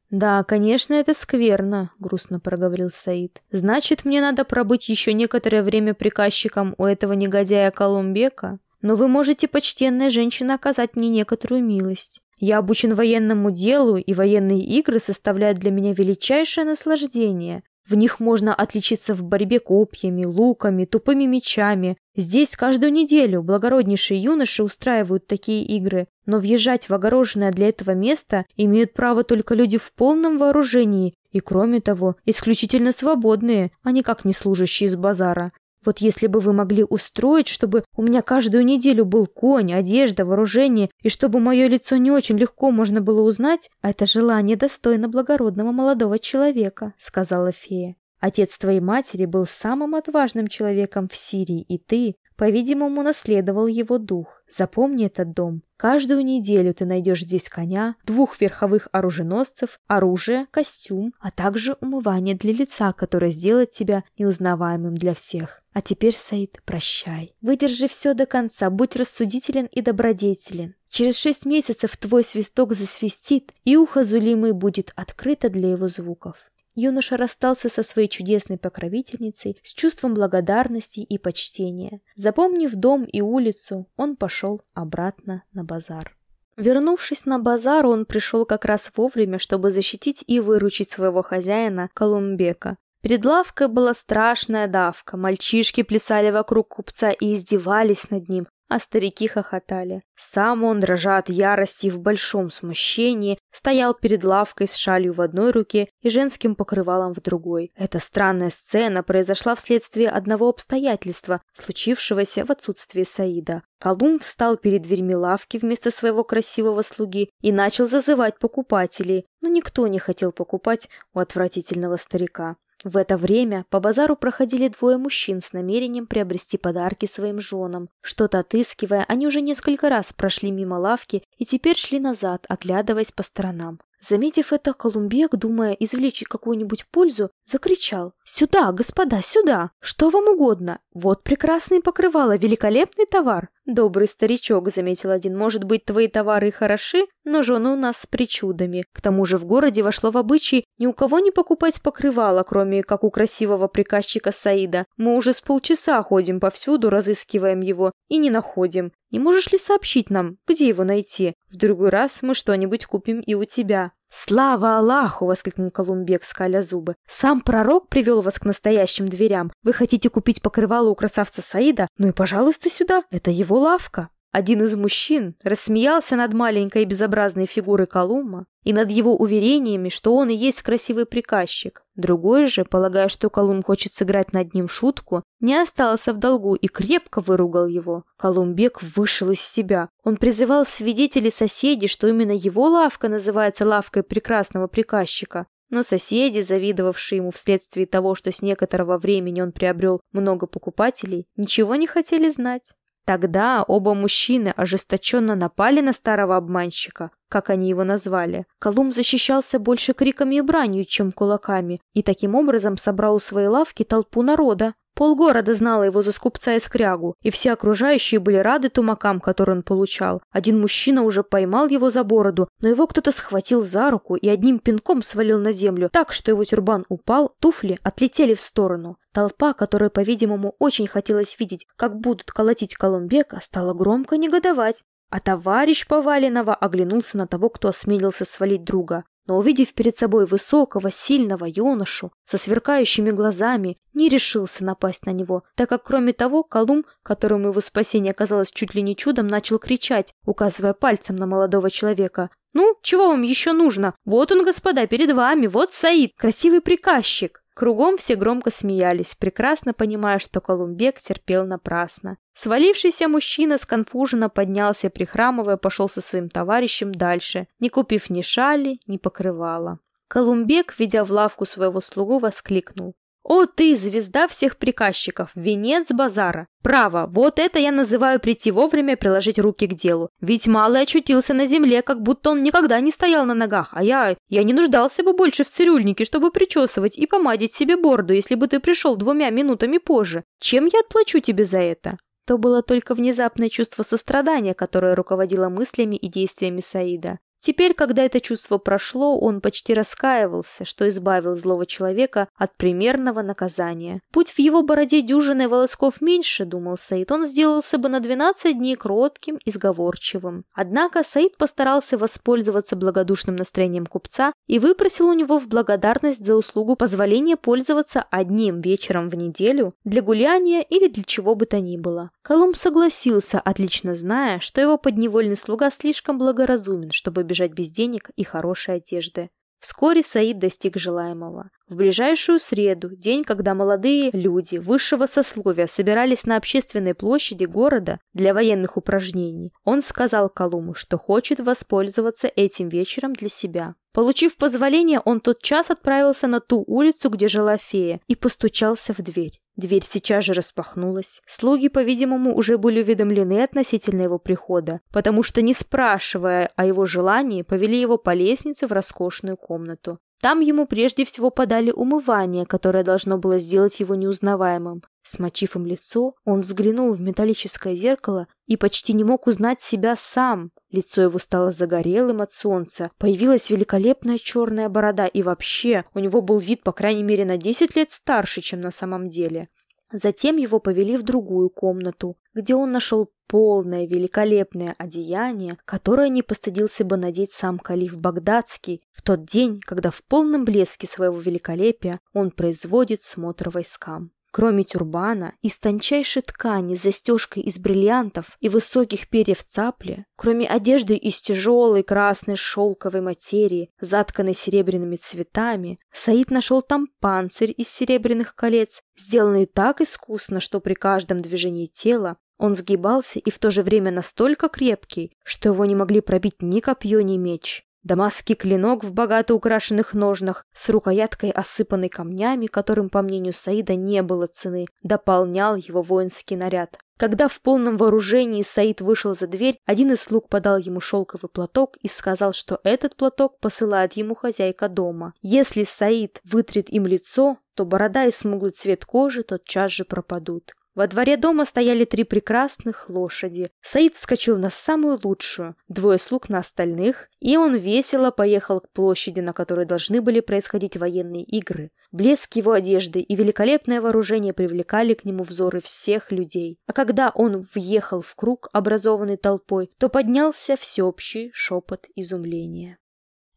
«Да, конечно, это скверно», — грустно проговорил Саид. «Значит, мне надо пробыть еще некоторое время приказчиком у этого негодяя Колумбека? Но вы можете, почтенная женщина, оказать мне некоторую милость. Я обучен военному делу, и военные игры составляют для меня величайшее наслаждение. В них можно отличиться в борьбе копьями, луками, тупыми мечами. Здесь каждую неделю благороднейшие юноши устраивают такие игры, но въезжать в огороженное для этого место имеют право только люди в полном вооружении и, кроме того, исключительно свободные, а никак не служащие из базара. Вот если бы вы могли устроить, чтобы у меня каждую неделю был конь, одежда, вооружение, и чтобы мое лицо не очень легко можно было узнать, а это желание достойно благородного молодого человека», — сказала фея. «Отец твоей матери был самым отважным человеком в Сирии, и ты, по-видимому, наследовал его дух. Запомни этот дом. Каждую неделю ты найдешь здесь коня, двух верховых оруженосцев, оружие, костюм, а также умывание для лица, которое сделает тебя неузнаваемым для всех. А теперь, Саид, прощай. Выдержи все до конца, будь рассудителен и добродетелен. Через шесть месяцев твой свисток засвистит, и ухо Зулимы будет открыто для его звуков. Юноша расстался со своей чудесной покровительницей с чувством благодарности и почтения. Запомнив дом и улицу, он пошел обратно на базар. Вернувшись на базар, он пришел как раз вовремя, чтобы защитить и выручить своего хозяина Колумбека. Перед лавкой была страшная давка, мальчишки плясали вокруг купца и издевались над ним, а старики хохотали. Сам он, дрожа от ярости в большом смущении, стоял перед лавкой с шалью в одной руке и женским покрывалом в другой. Эта странная сцена произошла вследствие одного обстоятельства, случившегося в отсутствии Саида. Колумб встал перед дверьми лавки вместо своего красивого слуги и начал зазывать покупателей, но никто не хотел покупать у отвратительного старика. В это время по базару проходили двое мужчин с намерением приобрести подарки своим женам. Что-то отыскивая, они уже несколько раз прошли мимо лавки и теперь шли назад, оглядываясь по сторонам. Заметив это, Колумбек, думая извлечь какую-нибудь пользу, закричал «Сюда, господа, сюда! Что вам угодно? Вот прекрасный покрывало, великолепный товар!» «Добрый старичок», — заметил один, — «может быть, твои товары хороши, но жены у нас с причудами. К тому же в городе вошло в обычай ни у кого не покупать покрывало, кроме как у красивого приказчика Саида. Мы уже с полчаса ходим повсюду, разыскиваем его и не находим. Не можешь ли сообщить нам, где его найти? В другой раз мы что-нибудь купим и у тебя». «Слава Аллаху!» — воскликнул Колумбек, скаля зубы. «Сам пророк привел вас к настоящим дверям. Вы хотите купить покрывало у красавца Саида? Ну и, пожалуйста, сюда. Это его лавка». Один из мужчин рассмеялся над маленькой безобразной фигурой Колума и над его уверениями, что он и есть красивый приказчик. Другой же, полагая, что Колум хочет сыграть над ним шутку, не остался в долгу и крепко выругал его. Колумбек вышел из себя. Он призывал в свидетели соседей, что именно его лавка называется лавкой прекрасного приказчика. Но соседи, завидовавшие ему вследствие того, что с некоторого времени он приобрел много покупателей, ничего не хотели знать. Тогда оба мужчины ожесточенно напали на старого обманщика, как они его назвали. Колумб защищался больше криками и бранью, чем кулаками, и таким образом собрал у своей лавки толпу народа. Полгорода знало его за скупца и скрягу, и все окружающие были рады тумакам, которые он получал. Один мужчина уже поймал его за бороду, но его кто-то схватил за руку и одним пинком свалил на землю, так что его тюрбан упал, туфли отлетели в сторону. Толпа, которой, по-видимому, очень хотелось видеть, как будут колотить Колумбека, стала громко негодовать. А товарищ Поваленного оглянулся на того, кто осмелился свалить друга но, увидев перед собой высокого, сильного юношу со сверкающими глазами, не решился напасть на него, так как, кроме того, Колум, которому его спасение оказалось чуть ли не чудом, начал кричать, указывая пальцем на молодого человека. «Ну, чего вам еще нужно? Вот он, господа, перед вами, вот Саид, красивый приказчик!» Кругом все громко смеялись, прекрасно понимая, что Колумбек терпел напрасно. Свалившийся мужчина сконфуженно поднялся, прихрамывая, пошел со своим товарищем дальше, не купив ни шали, ни покрывала. Колумбек, ведя в лавку своего слугу, воскликнул. «О, ты, звезда всех приказчиков, венец базара! Право, вот это я называю прийти вовремя приложить руки к делу. Ведь малый очутился на земле, как будто он никогда не стоял на ногах, а я... Я не нуждался бы больше в цирюльнике, чтобы причесывать и помадить себе борду, если бы ты пришел двумя минутами позже. Чем я отплачу тебе за это?» То было только внезапное чувство сострадания, которое руководило мыслями и действиями Саида. Теперь, когда это чувство прошло, он почти раскаивался, что избавил злого человека от примерного наказания. Путь в его бороде дюжины волосков меньше, думал Саид, он сделался бы на 12 дней кротким и сговорчивым. Однако Саид постарался воспользоваться благодушным настроением купца и выпросил у него в благодарность за услугу позволение пользоваться одним вечером в неделю для гуляния или для чего бы то ни было. Колумб согласился, отлично зная, что его подневольный слуга слишком благоразумен, чтобы бежать без денег и хорошей одежды. Вскоре Саид достиг желаемого. В ближайшую среду, день, когда молодые люди высшего сословия собирались на общественной площади города для военных упражнений, он сказал Колуму, что хочет воспользоваться этим вечером для себя. Получив позволение, он тотчас отправился на ту улицу, где жила фея, и постучался в дверь. Дверь сейчас же распахнулась. Слуги, по-видимому, уже были уведомлены относительно его прихода, потому что, не спрашивая о его желании, повели его по лестнице в роскошную комнату. Там ему прежде всего подали умывание, которое должно было сделать его неузнаваемым. Смочив им лицо, он взглянул в металлическое зеркало и почти не мог узнать себя сам. Лицо его стало загорелым от солнца, появилась великолепная черная борода, и вообще у него был вид, по крайней мере, на 10 лет старше, чем на самом деле. Затем его повели в другую комнату, где он нашел полное великолепное одеяние, которое не постыдился бы надеть сам калиф Багдадский в тот день, когда в полном блеске своего великолепия он производит смотр войскам. Кроме тюрбана, из тончайшей ткани с застежкой из бриллиантов и высоких перьев цапли, кроме одежды из тяжелой красной шелковой материи, затканной серебряными цветами, Саид нашел там панцирь из серебряных колец, сделанный так искусно, что при каждом движении тела он сгибался и в то же время настолько крепкий, что его не могли пробить ни копье, ни меч. Дамасский клинок в богато украшенных ножнах с рукояткой, осыпанной камнями, которым, по мнению Саида, не было цены, дополнял его воинский наряд. Когда в полном вооружении Саид вышел за дверь, один из слуг подал ему шелковый платок и сказал, что этот платок посылает ему хозяйка дома. Если Саид вытрет им лицо, то борода и смуглый цвет кожи тотчас же пропадут. Во дворе дома стояли три прекрасных лошади. Саид вскочил на самую лучшую, двое слуг на остальных, и он весело поехал к площади, на которой должны были происходить военные игры. Блеск его одежды и великолепное вооружение привлекали к нему взоры всех людей. А когда он въехал в круг, образованный толпой, то поднялся всеобщий шепот изумления.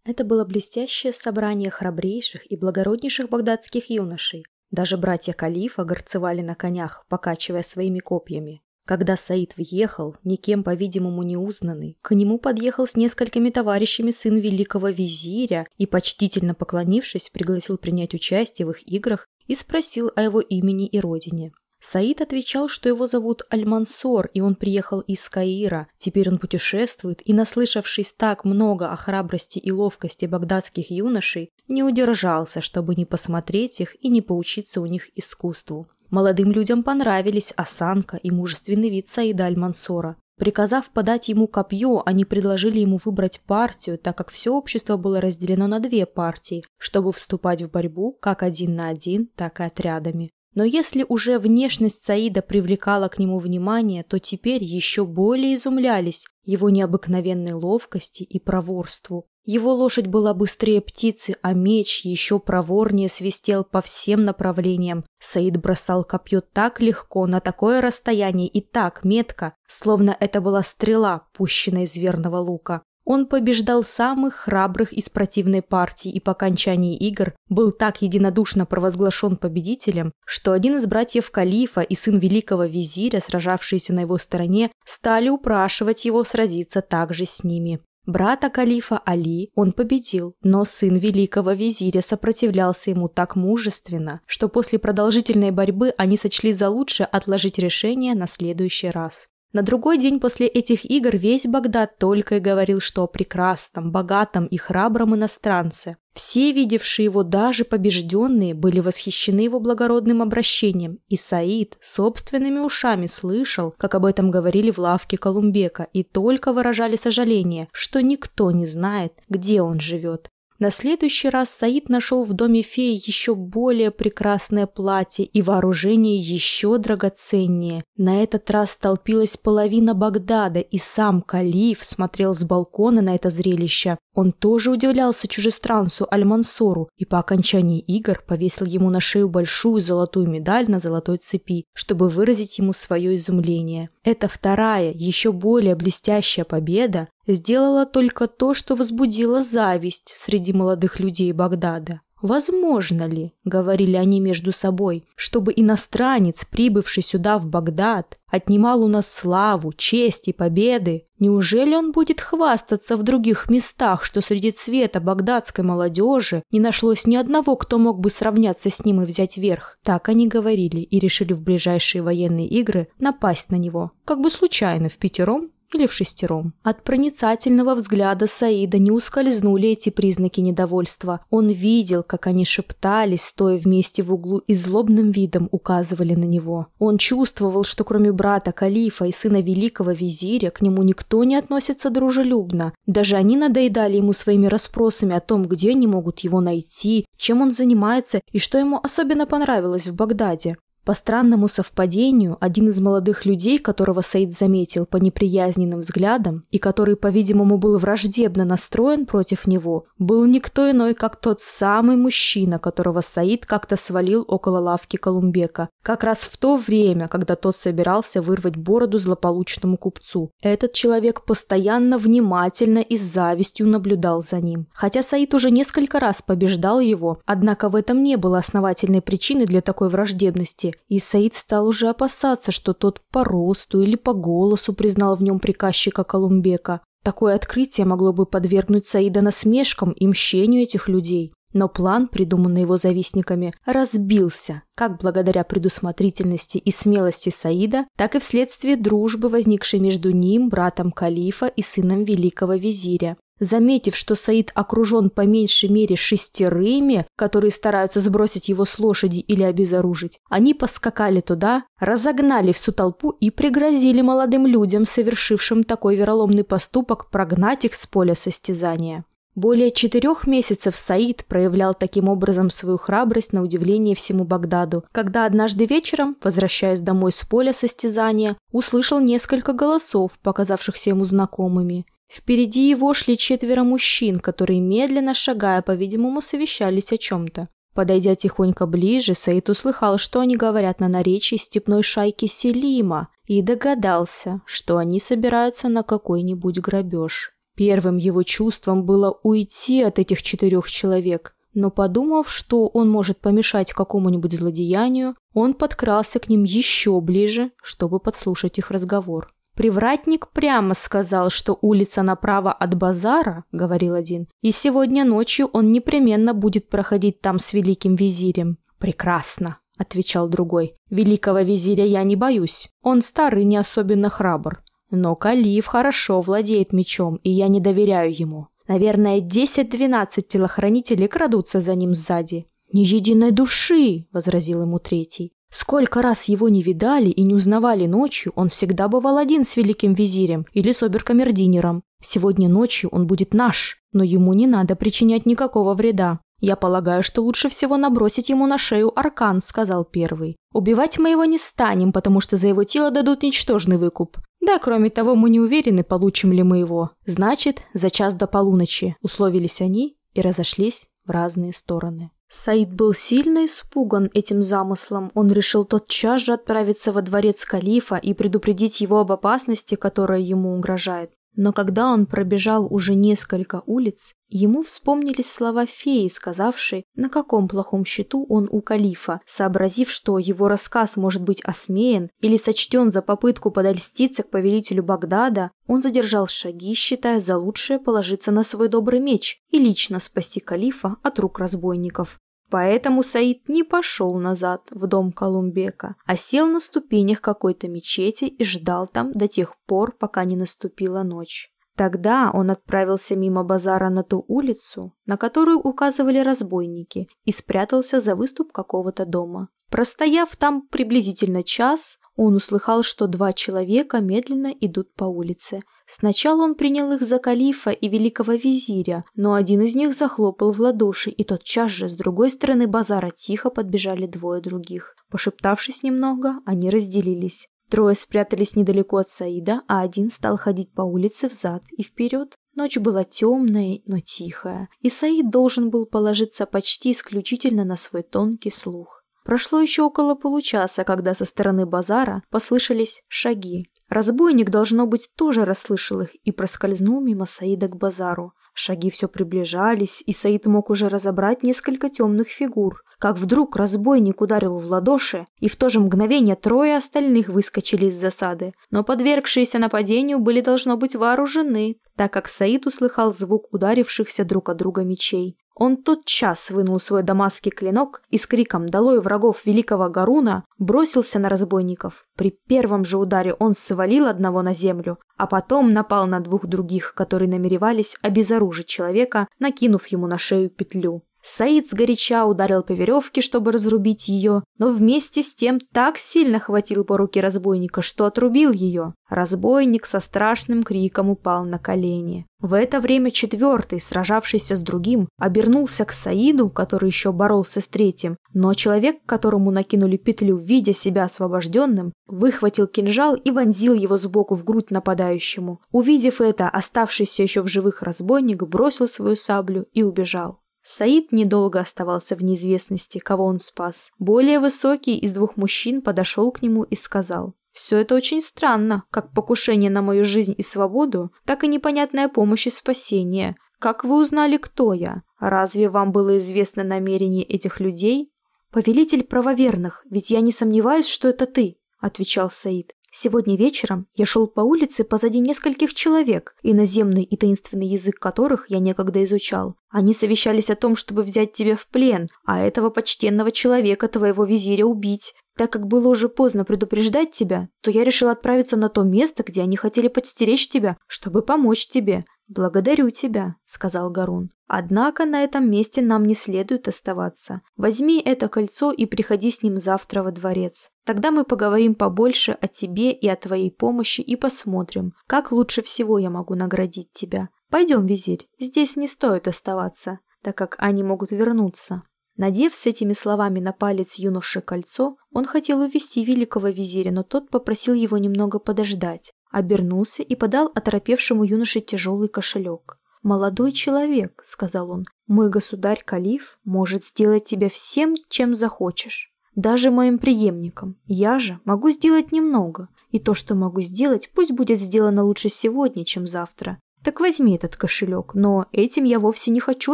Это было блестящее собрание храбрейших и благороднейших багдадских юношей, даже братья Калифа горцевали на конях, покачивая своими копьями. Когда Саид въехал, никем, по-видимому, не узнанный, к нему подъехал с несколькими товарищами сын великого визиря и, почтительно поклонившись, пригласил принять участие в их играх и спросил о его имени и родине. Саид отвечал, что его зовут Аль-Мансор, и он приехал из Каира. Теперь он путешествует, и, наслышавшись так много о храбрости и ловкости багдадских юношей, не удержался, чтобы не посмотреть их и не поучиться у них искусству. Молодым людям понравились осанка и мужественный вид Саида Аль-Мансора. Приказав подать ему копье, они предложили ему выбрать партию, так как все общество было разделено на две партии, чтобы вступать в борьбу как один на один, так и отрядами. Но если уже внешность Саида привлекала к нему внимание, то теперь еще более изумлялись его необыкновенной ловкости и проворству. Его лошадь была быстрее птицы, а меч еще проворнее свистел по всем направлениям. Саид бросал копье так легко, на такое расстояние и так метко, словно это была стрела, пущенная из верного лука. Он побеждал самых храбрых из противной партии и по окончании игр был так единодушно провозглашен победителем, что один из братьев Калифа и сын великого визиря, сражавшиеся на его стороне, стали упрашивать его сразиться также с ними. Брата Калифа Али он победил, но сын великого визиря сопротивлялся ему так мужественно, что после продолжительной борьбы они сочли за лучшее отложить решение на следующий раз. На другой день после этих игр весь Багдад только и говорил, что о прекрасном, богатом и храбром иностранце. Все, видевшие его, даже побежденные, были восхищены его благородным обращением, и Саид собственными ушами слышал, как об этом говорили в лавке Колумбека, и только выражали сожаление, что никто не знает, где он живет. На следующий раз Саид нашел в доме феи еще более прекрасное платье и вооружение еще драгоценнее. На этот раз толпилась половина Багдада, и сам Калиф смотрел с балкона на это зрелище. Он тоже удивлялся чужестранцу Аль-Мансуру и по окончании игр повесил ему на шею большую золотую медаль на золотой цепи, чтобы выразить ему свое изумление. Это вторая, еще более блестящая победа сделала только то, что возбудило зависть среди молодых людей Багдада. Возможно ли, говорили они между собой, чтобы иностранец, прибывший сюда в Багдад, отнимал у нас славу, честь и победы? Неужели он будет хвастаться в других местах, что среди цвета багдадской молодежи не нашлось ни одного, кто мог бы сравняться с ним и взять верх? Так они говорили и решили в ближайшие военные игры напасть на него, как бы случайно в пятером или в шестером. От проницательного взгляда Саида не ускользнули эти признаки недовольства. Он видел, как они шептались, стоя вместе в углу и злобным видом указывали на него. Он чувствовал, что кроме брата Калифа и сына великого визиря к нему никто не относится дружелюбно. Даже они надоедали ему своими расспросами о том, где они могут его найти, чем он занимается и что ему особенно понравилось в Багдаде. По странному совпадению, один из молодых людей, которого Саид заметил по неприязненным взглядам и который, по-видимому, был враждебно настроен против него, был никто иной, как тот самый мужчина, которого Саид как-то свалил около лавки Колумбека, как раз в то время, когда тот собирался вырвать бороду злополучному купцу. Этот человек постоянно внимательно и с завистью наблюдал за ним. Хотя Саид уже несколько раз побеждал его, однако в этом не было основательной причины для такой враждебности, и Саид стал уже опасаться, что тот по росту или по голосу признал в нем приказчика Колумбека. Такое открытие могло бы подвергнуть Саида насмешкам и мщению этих людей. Но план, придуманный его завистниками, разбился, как благодаря предусмотрительности и смелости Саида, так и вследствие дружбы, возникшей между ним, братом Калифа и сыном великого визиря. Заметив, что Саид окружен по меньшей мере шестерыми, которые стараются сбросить его с лошади или обезоружить, они поскакали туда, разогнали всю толпу и пригрозили молодым людям, совершившим такой вероломный поступок, прогнать их с поля состязания. Более четырех месяцев Саид проявлял таким образом свою храбрость на удивление всему Багдаду, когда однажды вечером, возвращаясь домой с поля состязания, услышал несколько голосов, показавшихся ему знакомыми. Впереди его шли четверо мужчин, которые, медленно шагая, по-видимому, совещались о чем-то. Подойдя тихонько ближе, Саид услыхал, что они говорят на наречии степной шайки Селима, и догадался, что они собираются на какой-нибудь грабеж. Первым его чувством было уйти от этих четырех человек, но подумав, что он может помешать какому-нибудь злодеянию, он подкрался к ним еще ближе, чтобы подслушать их разговор. «Привратник прямо сказал, что улица направо от базара», — говорил один, «и сегодня ночью он непременно будет проходить там с великим визирем». «Прекрасно», — отвечал другой. «Великого визиря я не боюсь. Он старый, не особенно храбр. Но Калиф хорошо владеет мечом, и я не доверяю ему. Наверное, 10-12 телохранителей крадутся за ним сзади». «Ни единой души!» — возразил ему третий. Сколько раз его не видали и не узнавали ночью, он всегда бывал один с великим визирем или с оберкамердинером. Сегодня ночью он будет наш, но ему не надо причинять никакого вреда. «Я полагаю, что лучше всего набросить ему на шею аркан», — сказал первый. «Убивать мы его не станем, потому что за его тело дадут ничтожный выкуп. Да, кроме того, мы не уверены, получим ли мы его. Значит, за час до полуночи», — условились они и разошлись в разные стороны. Саид был сильно испуган этим замыслом. Он решил тотчас же отправиться во дворец калифа и предупредить его об опасности, которая ему угрожает. Но когда он пробежал уже несколько улиц, ему вспомнились слова феи, сказавшей, на каком плохом счету он у калифа, сообразив, что его рассказ может быть осмеян или сочтен за попытку подольститься к повелителю Багдада, он задержал шаги, считая за лучшее положиться на свой добрый меч и лично спасти калифа от рук разбойников. Поэтому Саид не пошел назад в дом Колумбека, а сел на ступенях какой-то мечети и ждал там до тех пор, пока не наступила ночь. Тогда он отправился мимо базара на ту улицу, на которую указывали разбойники, и спрятался за выступ какого-то дома. Простояв там приблизительно час, он услыхал, что два человека медленно идут по улице. Сначала он принял их за калифа и великого визиря, но один из них захлопал в ладоши, и тотчас же с другой стороны базара тихо подбежали двое других. Пошептавшись немного, они разделились. Трое спрятались недалеко от Саида, а один стал ходить по улице взад и вперед. Ночь была темная, но тихая, и Саид должен был положиться почти исключительно на свой тонкий слух. Прошло еще около получаса, когда со стороны базара послышались шаги. Разбойник, должно быть, тоже расслышал их и проскользнул мимо Саида к базару. Шаги все приближались, и Саид мог уже разобрать несколько темных фигур. Как вдруг разбойник ударил в ладоши, и в то же мгновение трое остальных выскочили из засады. Но подвергшиеся нападению были, должно быть, вооружены, так как Саид услыхал звук ударившихся друг от друга мечей. Он тотчас вынул свой дамасский клинок и с криком «Долой врагов великого Гаруна!» бросился на разбойников. При первом же ударе он свалил одного на землю, а потом напал на двух других, которые намеревались обезоружить человека, накинув ему на шею петлю. Саид сгоряча ударил по веревке, чтобы разрубить ее, но вместе с тем так сильно хватил по руке разбойника, что отрубил ее. Разбойник со страшным криком упал на колени. В это время четвертый, сражавшийся с другим, обернулся к Саиду, который еще боролся с третьим, но человек, которому накинули петлю, видя себя освобожденным, выхватил кинжал и вонзил его сбоку в грудь нападающему. Увидев это, оставшийся еще в живых разбойник бросил свою саблю и убежал. Саид недолго оставался в неизвестности, кого он спас. Более высокий из двух мужчин подошел к нему и сказал, «Все это очень странно, как покушение на мою жизнь и свободу, так и непонятная помощь и спасение. Как вы узнали, кто я? Разве вам было известно намерение этих людей?» «Повелитель правоверных, ведь я не сомневаюсь, что это ты», — отвечал Саид. Сегодня вечером я шел по улице позади нескольких человек, иноземный и таинственный язык которых я некогда изучал. Они совещались о том, чтобы взять тебя в плен, а этого почтенного человека, твоего визиря, убить. Так как было уже поздно предупреждать тебя, то я решил отправиться на то место, где они хотели подстеречь тебя, чтобы помочь тебе. «Благодарю тебя», — сказал Гарун. «Однако на этом месте нам не следует оставаться. Возьми это кольцо и приходи с ним завтра во дворец. Тогда мы поговорим побольше о тебе и о твоей помощи и посмотрим, как лучше всего я могу наградить тебя. Пойдем, визирь, здесь не стоит оставаться, так как они могут вернуться». Надев с этими словами на палец юноши кольцо, он хотел увести великого визиря, но тот попросил его немного подождать обернулся и подал оторопевшему юноше тяжелый кошелек. «Молодой человек», — сказал он, — «мой государь-калиф может сделать тебя всем, чем захочешь, даже моим преемником. Я же могу сделать немного, и то, что могу сделать, пусть будет сделано лучше сегодня, чем завтра. Так возьми этот кошелек, но этим я вовсе не хочу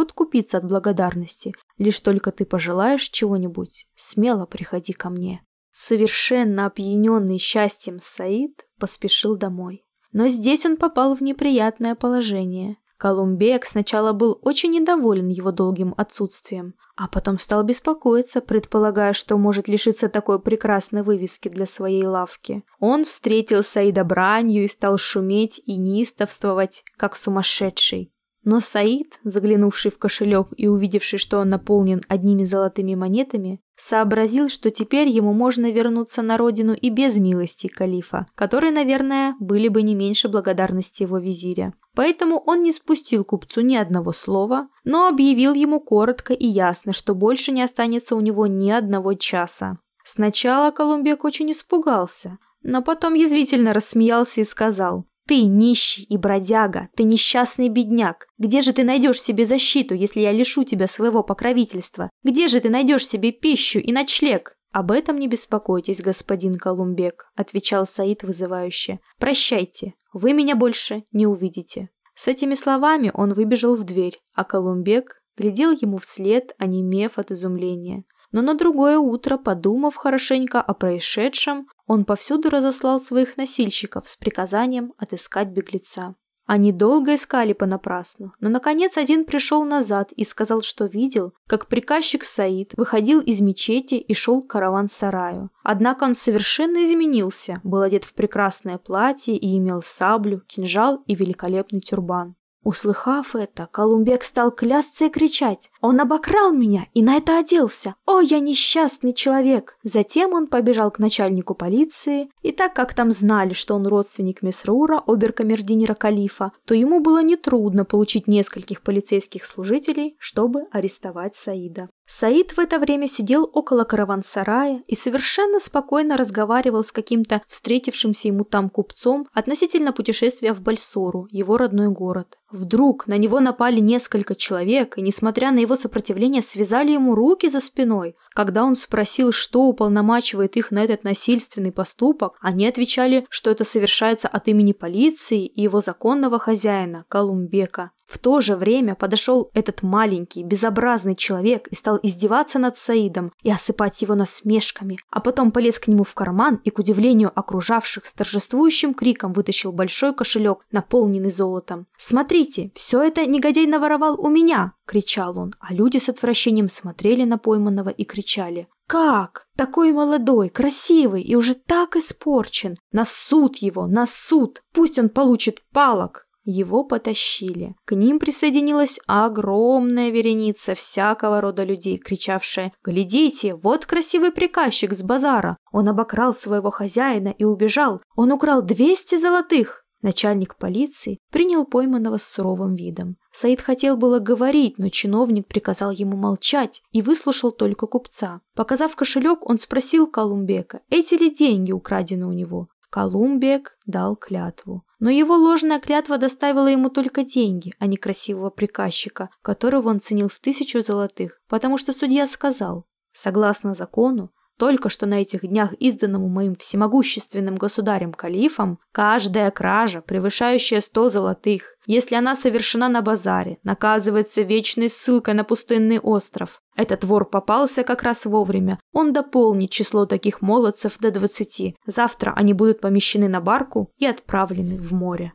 откупиться от благодарности. Лишь только ты пожелаешь чего-нибудь, смело приходи ко мне». Совершенно опьяненный счастьем Саид поспешил домой. Но здесь он попал в неприятное положение. Колумбек сначала был очень недоволен его долгим отсутствием, а потом стал беспокоиться, предполагая, что может лишиться такой прекрасной вывески для своей лавки. Он встретил Саида бранью и стал шуметь и неистовствовать, как сумасшедший. Но Саид, заглянувший в кошелек и увидевший, что он наполнен одними золотыми монетами, сообразил, что теперь ему можно вернуться на родину и без милости калифа, которые, наверное, были бы не меньше благодарности его визиря. Поэтому он не спустил купцу ни одного слова, но объявил ему коротко и ясно, что больше не останется у него ни одного часа. Сначала Колумбек очень испугался, но потом язвительно рассмеялся и сказал ты нищий и бродяга, ты несчастный бедняк. Где же ты найдешь себе защиту, если я лишу тебя своего покровительства? Где же ты найдешь себе пищу и ночлег? Об этом не беспокойтесь, господин Колумбек, отвечал Саид вызывающе. Прощайте, вы меня больше не увидите. С этими словами он выбежал в дверь, а Колумбек глядел ему вслед, онемев от изумления. Но на другое утро, подумав хорошенько о происшедшем, он повсюду разослал своих носильщиков с приказанием отыскать беглеца. Они долго искали понапрасну, но наконец один пришел назад и сказал, что видел, как приказчик Саид выходил из мечети и шел к караван-сараю. Однако он совершенно изменился, был одет в прекрасное платье и имел саблю, кинжал и великолепный тюрбан. Услыхав это, Колумбек стал клясться и кричать. «Он обокрал меня и на это оделся! О, я несчастный человек!» Затем он побежал к начальнику полиции, и так как там знали, что он родственник Месрура, оберкамердинера Калифа, то ему было нетрудно получить нескольких полицейских служителей, чтобы арестовать Саида. Саид в это время сидел около караван-сарая и совершенно спокойно разговаривал с каким-то встретившимся ему там купцом относительно путешествия в Бальсору, его родной город. Вдруг на него напали несколько человек, и, несмотря на его сопротивление, связали ему руки за спиной. Когда он спросил, что уполномачивает их на этот насильственный поступок, они отвечали, что это совершается от имени полиции и его законного хозяина, Колумбека. В то же время подошел этот маленький, безобразный человек и стал издеваться над Саидом и осыпать его насмешками, а потом полез к нему в карман и, к удивлению окружавших, с торжествующим криком вытащил большой кошелек, наполненный золотом. «Смотрите, все это негодяй наворовал у меня!» – кричал он, а люди с отвращением смотрели на пойманного и кричали. «Как? Такой молодой, красивый и уже так испорчен! На суд его, на суд! Пусть он получит палок!» Его потащили. К ним присоединилась огромная вереница всякого рода людей, кричавшая «Глядите, вот красивый приказчик с базара! Он обокрал своего хозяина и убежал! Он украл 200 золотых!» Начальник полиции принял пойманного с суровым видом. Саид хотел было говорить, но чиновник приказал ему молчать и выслушал только купца. Показав кошелек, он спросил Колумбека, эти ли деньги украдены у него. Колумбек дал клятву. Но его ложная клятва доставила ему только деньги, а не красивого приказчика, которого он ценил в тысячу золотых, потому что судья сказал, согласно закону, только что на этих днях изданному моим всемогущественным государем-калифом, каждая кража, превышающая сто золотых, если она совершена на базаре, наказывается вечной ссылкой на пустынный остров. Этот вор попался как раз вовремя. Он дополнит число таких молодцев до двадцати. Завтра они будут помещены на барку и отправлены в море.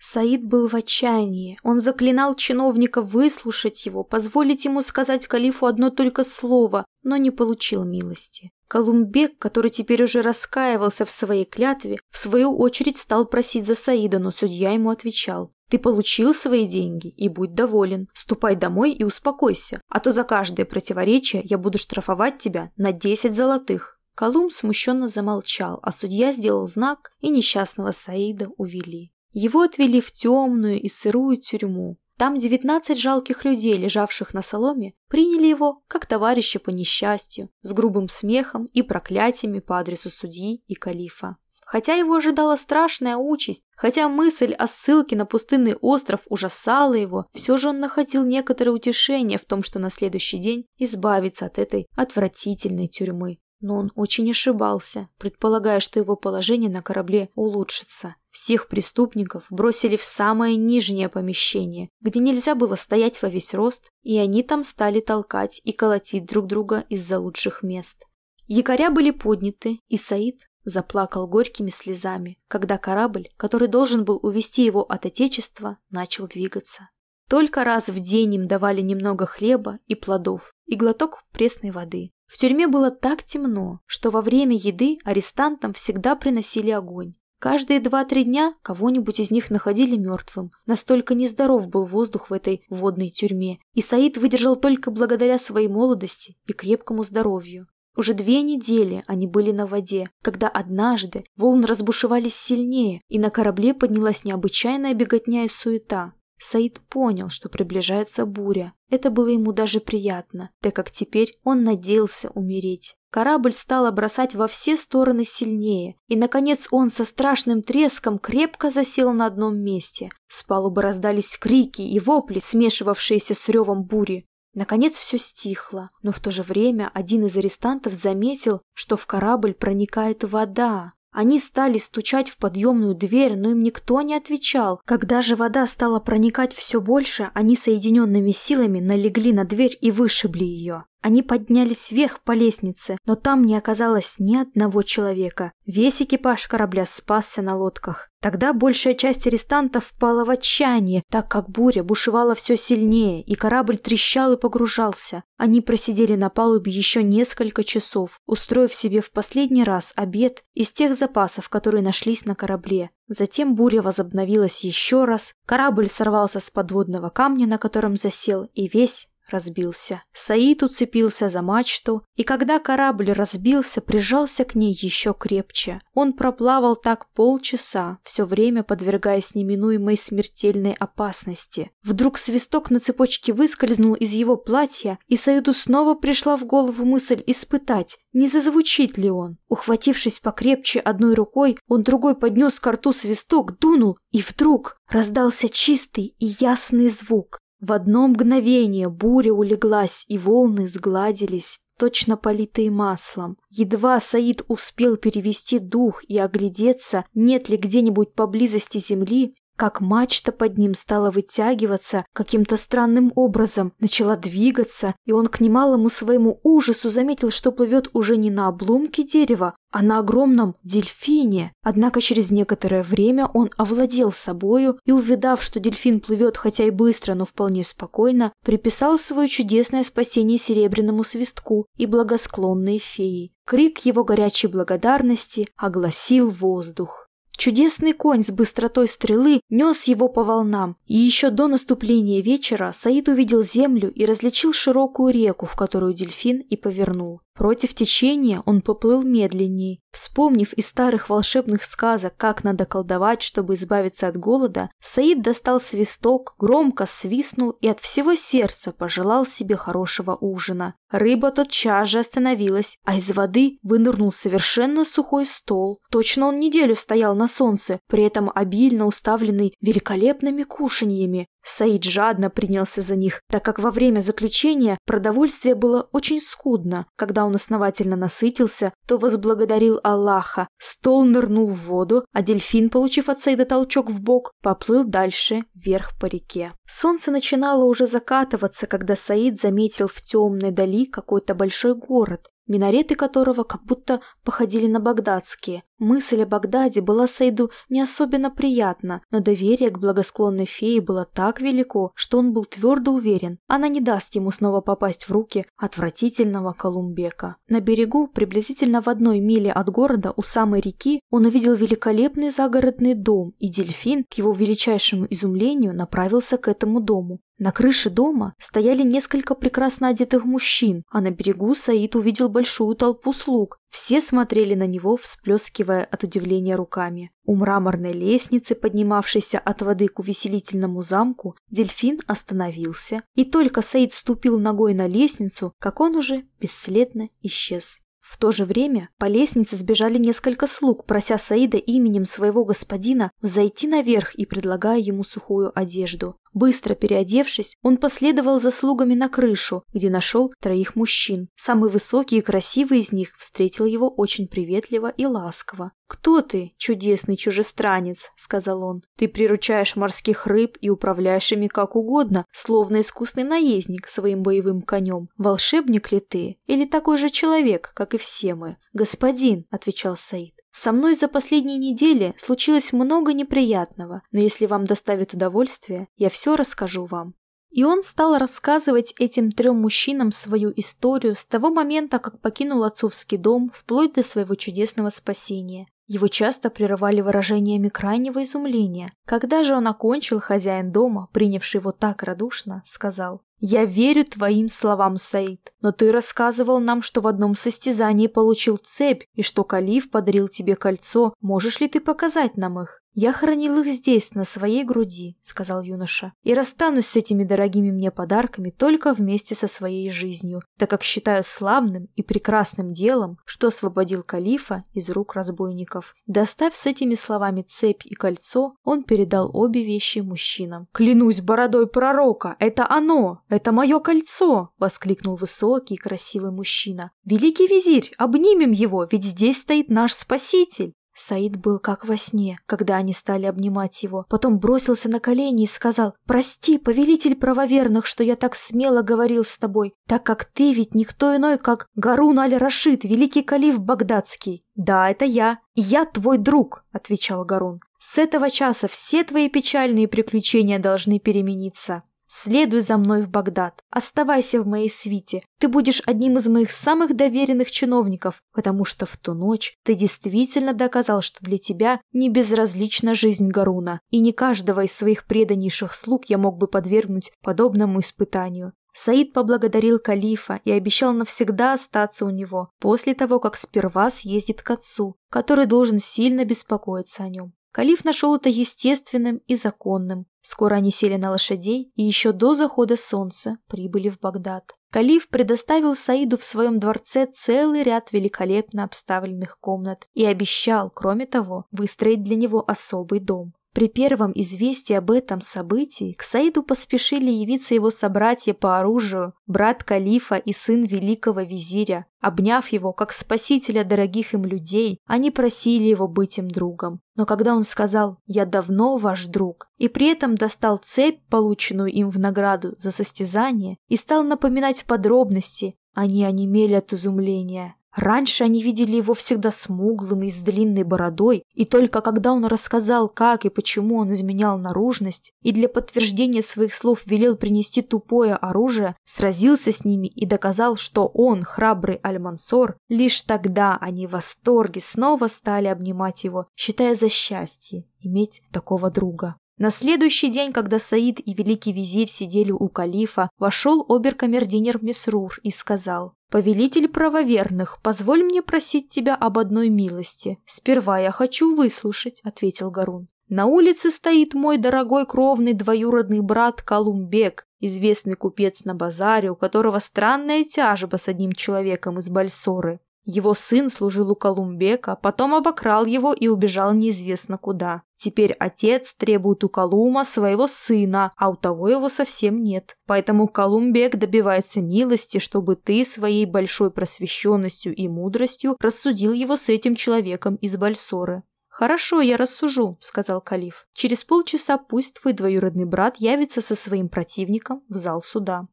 Саид был в отчаянии. Он заклинал чиновника выслушать его, позволить ему сказать калифу одно только слово, но не получил милости. Колумбек, который теперь уже раскаивался в своей клятве, в свою очередь стал просить за Саида, но судья ему отвечал. «Ты получил свои деньги и будь доволен. Ступай домой и успокойся, а то за каждое противоречие я буду штрафовать тебя на 10 золотых». Колумб смущенно замолчал, а судья сделал знак, и несчастного Саида увели. Его отвели в темную и сырую тюрьму. Там девятнадцать жалких людей, лежавших на соломе, приняли его как товарища по несчастью, с грубым смехом и проклятиями по адресу судьи и калифа. Хотя его ожидала страшная участь, хотя мысль о ссылке на пустынный остров ужасала его, все же он находил некоторое утешение в том, что на следующий день избавится от этой отвратительной тюрьмы. Но он очень ошибался, предполагая, что его положение на корабле улучшится. Всех преступников бросили в самое нижнее помещение, где нельзя было стоять во весь рост, и они там стали толкать и колотить друг друга из-за лучших мест. Якоря были подняты, и Саид заплакал горькими слезами, когда корабль, который должен был увести его от Отечества, начал двигаться. Только раз в день им давали немного хлеба и плодов и глоток пресной воды. В тюрьме было так темно, что во время еды арестантам всегда приносили огонь. Каждые два-три дня кого-нибудь из них находили мертвым. Настолько нездоров был воздух в этой водной тюрьме, и Саид выдержал только благодаря своей молодости и крепкому здоровью. Уже две недели они были на воде, когда однажды волны разбушевались сильнее, и на корабле поднялась необычайная беготня и суета. Саид понял, что приближается буря. Это было ему даже приятно, так как теперь он надеялся умереть. Корабль стал бросать во все стороны сильнее, и, наконец, он со страшным треском крепко засел на одном месте. С палубы раздались крики и вопли, смешивавшиеся с ревом бури. Наконец все стихло, но в то же время один из арестантов заметил, что в корабль проникает вода. Они стали стучать в подъемную дверь, но им никто не отвечал. Когда же вода стала проникать все больше, они соединенными силами налегли на дверь и вышибли ее. Они поднялись вверх по лестнице, но там не оказалось ни одного человека. Весь экипаж корабля спасся на лодках. Тогда большая часть арестантов впала в отчаяние, так как буря бушевала все сильнее, и корабль трещал и погружался. Они просидели на палубе еще несколько часов, устроив себе в последний раз обед из тех запасов, которые нашлись на корабле. Затем буря возобновилась еще раз, корабль сорвался с подводного камня, на котором засел, и весь разбился. Саид уцепился за мачту, и когда корабль разбился, прижался к ней еще крепче. Он проплавал так полчаса, все время подвергаясь неминуемой смертельной опасности. Вдруг свисток на цепочке выскользнул из его платья, и Саиду снова пришла в голову мысль испытать, не зазвучит ли он. Ухватившись покрепче одной рукой, он другой поднес к рту свисток, дунул, и вдруг раздался чистый и ясный звук. В одно мгновение буря улеглась, и волны сгладились, точно политые маслом. Едва Саид успел перевести дух и оглядеться, нет ли где-нибудь поблизости земли, как мачта под ним стала вытягиваться каким-то странным образом, начала двигаться, и он к немалому своему ужасу заметил, что плывет уже не на обломке дерева, а на огромном дельфине. Однако через некоторое время он овладел собою и, увидав, что дельфин плывет хотя и быстро, но вполне спокойно, приписал свое чудесное спасение серебряному свистку и благосклонной феи. Крик его горячей благодарности огласил воздух. Чудесный конь с быстротой стрелы нес его по волнам, и еще до наступления вечера Саид увидел землю и различил широкую реку, в которую дельфин и повернул. Против течения он поплыл медленней. Вспомнив из старых волшебных сказок, как надо колдовать, чтобы избавиться от голода, Саид достал свисток, громко свистнул и от всего сердца пожелал себе хорошего ужина. Рыба тотчас же остановилась, а из воды вынырнул совершенно сухой стол. Точно он неделю стоял на солнце, при этом обильно уставленный великолепными кушаньями. Саид жадно принялся за них, так как во время заключения продовольствие было очень скудно. Когда он основательно насытился, то возблагодарил Аллаха. Стол нырнул в воду, а дельфин, получив от Саида толчок в бок, поплыл дальше, вверх по реке. Солнце начинало уже закатываться, когда Саид заметил в темной дали какой-то большой город минареты которого как будто походили на багдадские. Мысль о Багдаде была Саиду не особенно приятна, но доверие к благосклонной фее было так велико, что он был твердо уверен, она не даст ему снова попасть в руки отвратительного Колумбека. На берегу, приблизительно в одной миле от города, у самой реки, он увидел великолепный загородный дом, и дельфин, к его величайшему изумлению, направился к этому дому. На крыше дома стояли несколько прекрасно одетых мужчин, а на берегу Саид увидел большую толпу слуг. Все смотрели на него, всплескивая от удивления руками. У мраморной лестницы, поднимавшейся от воды к увеселительному замку, дельфин остановился, и только Саид ступил ногой на лестницу, как он уже бесследно исчез. В то же время по лестнице сбежали несколько слуг, прося Саида именем своего господина зайти наверх и предлагая ему сухую одежду. Быстро переодевшись, он последовал за слугами на крышу, где нашел троих мужчин. Самый высокий и красивый из них встретил его очень приветливо и ласково. «Кто ты, чудесный чужестранец?» – сказал он. «Ты приручаешь морских рыб и управляешь ими как угодно, словно искусный наездник своим боевым конем. Волшебник ли ты? Или такой же человек, как и все мы?» «Господин», – отвечал Саид. Со мной за последние недели случилось много неприятного, но если вам доставит удовольствие, я все расскажу вам. И он стал рассказывать этим трем мужчинам свою историю с того момента, как покинул отцовский дом, вплоть до своего чудесного спасения. Его часто прерывали выражениями крайнего изумления. Когда же он окончил, хозяин дома, принявший его так радушно, сказал «Я верю твоим словам, Саид, но ты рассказывал нам, что в одном состязании получил цепь и что Калиф подарил тебе кольцо. Можешь ли ты показать нам их?» «Я хранил их здесь, на своей груди», — сказал юноша, «и расстанусь с этими дорогими мне подарками только вместе со своей жизнью, так как считаю славным и прекрасным делом, что освободил калифа из рук разбойников». Достав с этими словами цепь и кольцо, он передал обе вещи мужчинам. «Клянусь бородой пророка, это оно! Это мое кольцо!» — воскликнул высокий и красивый мужчина. «Великий визирь, обнимем его, ведь здесь стоит наш спаситель!» Саид был как во сне, когда они стали обнимать его. Потом бросился на колени и сказал, «Прости, повелитель правоверных, что я так смело говорил с тобой, так как ты ведь никто иной, как Гарун аль-Рашид, великий калиф багдадский». «Да, это я. И я твой друг», — отвечал Гарун. «С этого часа все твои печальные приключения должны перемениться». Следуй за мной в Багдад. Оставайся в моей свите. Ты будешь одним из моих самых доверенных чиновников, потому что в ту ночь ты действительно доказал, что для тебя не безразлична жизнь Гаруна, и не каждого из своих преданнейших слуг я мог бы подвергнуть подобному испытанию. Саид поблагодарил калифа и обещал навсегда остаться у него, после того, как сперва съездит к отцу, который должен сильно беспокоиться о нем. Калиф нашел это естественным и законным. Скоро они сели на лошадей и еще до захода солнца прибыли в Багдад. Калиф предоставил Саиду в своем дворце целый ряд великолепно обставленных комнат и обещал, кроме того, выстроить для него особый дом. При первом известии об этом событии к Саиду поспешили явиться его собратья по оружию, брат Калифа и сын великого визиря. Обняв его, как спасителя дорогих им людей, они просили его быть им другом. Но когда он сказал «Я давно ваш друг», и при этом достал цепь, полученную им в награду за состязание, и стал напоминать в подробности, они онемели от изумления. Раньше они видели его всегда смуглым и с длинной бородой, и только когда он рассказал, как и почему он изменял наружность, и для подтверждения своих слов велел принести тупое оружие, сразился с ними и доказал, что он, храбрый Аль-Мансор, лишь тогда они в восторге снова стали обнимать его, считая за счастье иметь такого друга. На следующий день, когда Саид и великий визирь сидели у калифа, вошел оберкамердинер Месрур и сказал, «Повелитель правоверных, позволь мне просить тебя об одной милости. Сперва я хочу выслушать», — ответил Гарун. «На улице стоит мой дорогой кровный двоюродный брат Калумбек, известный купец на базаре, у которого странная тяжба с одним человеком из Бальсоры. Его сын служил у Колумбека, потом обокрал его и убежал неизвестно куда. Теперь отец требует у Колума своего сына, а у того его совсем нет. Поэтому Колумбек добивается милости, чтобы ты своей большой просвещенностью и мудростью рассудил его с этим человеком из Бальсоры. «Хорошо, я рассужу», — сказал Калиф. «Через полчаса пусть твой двоюродный брат явится со своим противником в зал суда».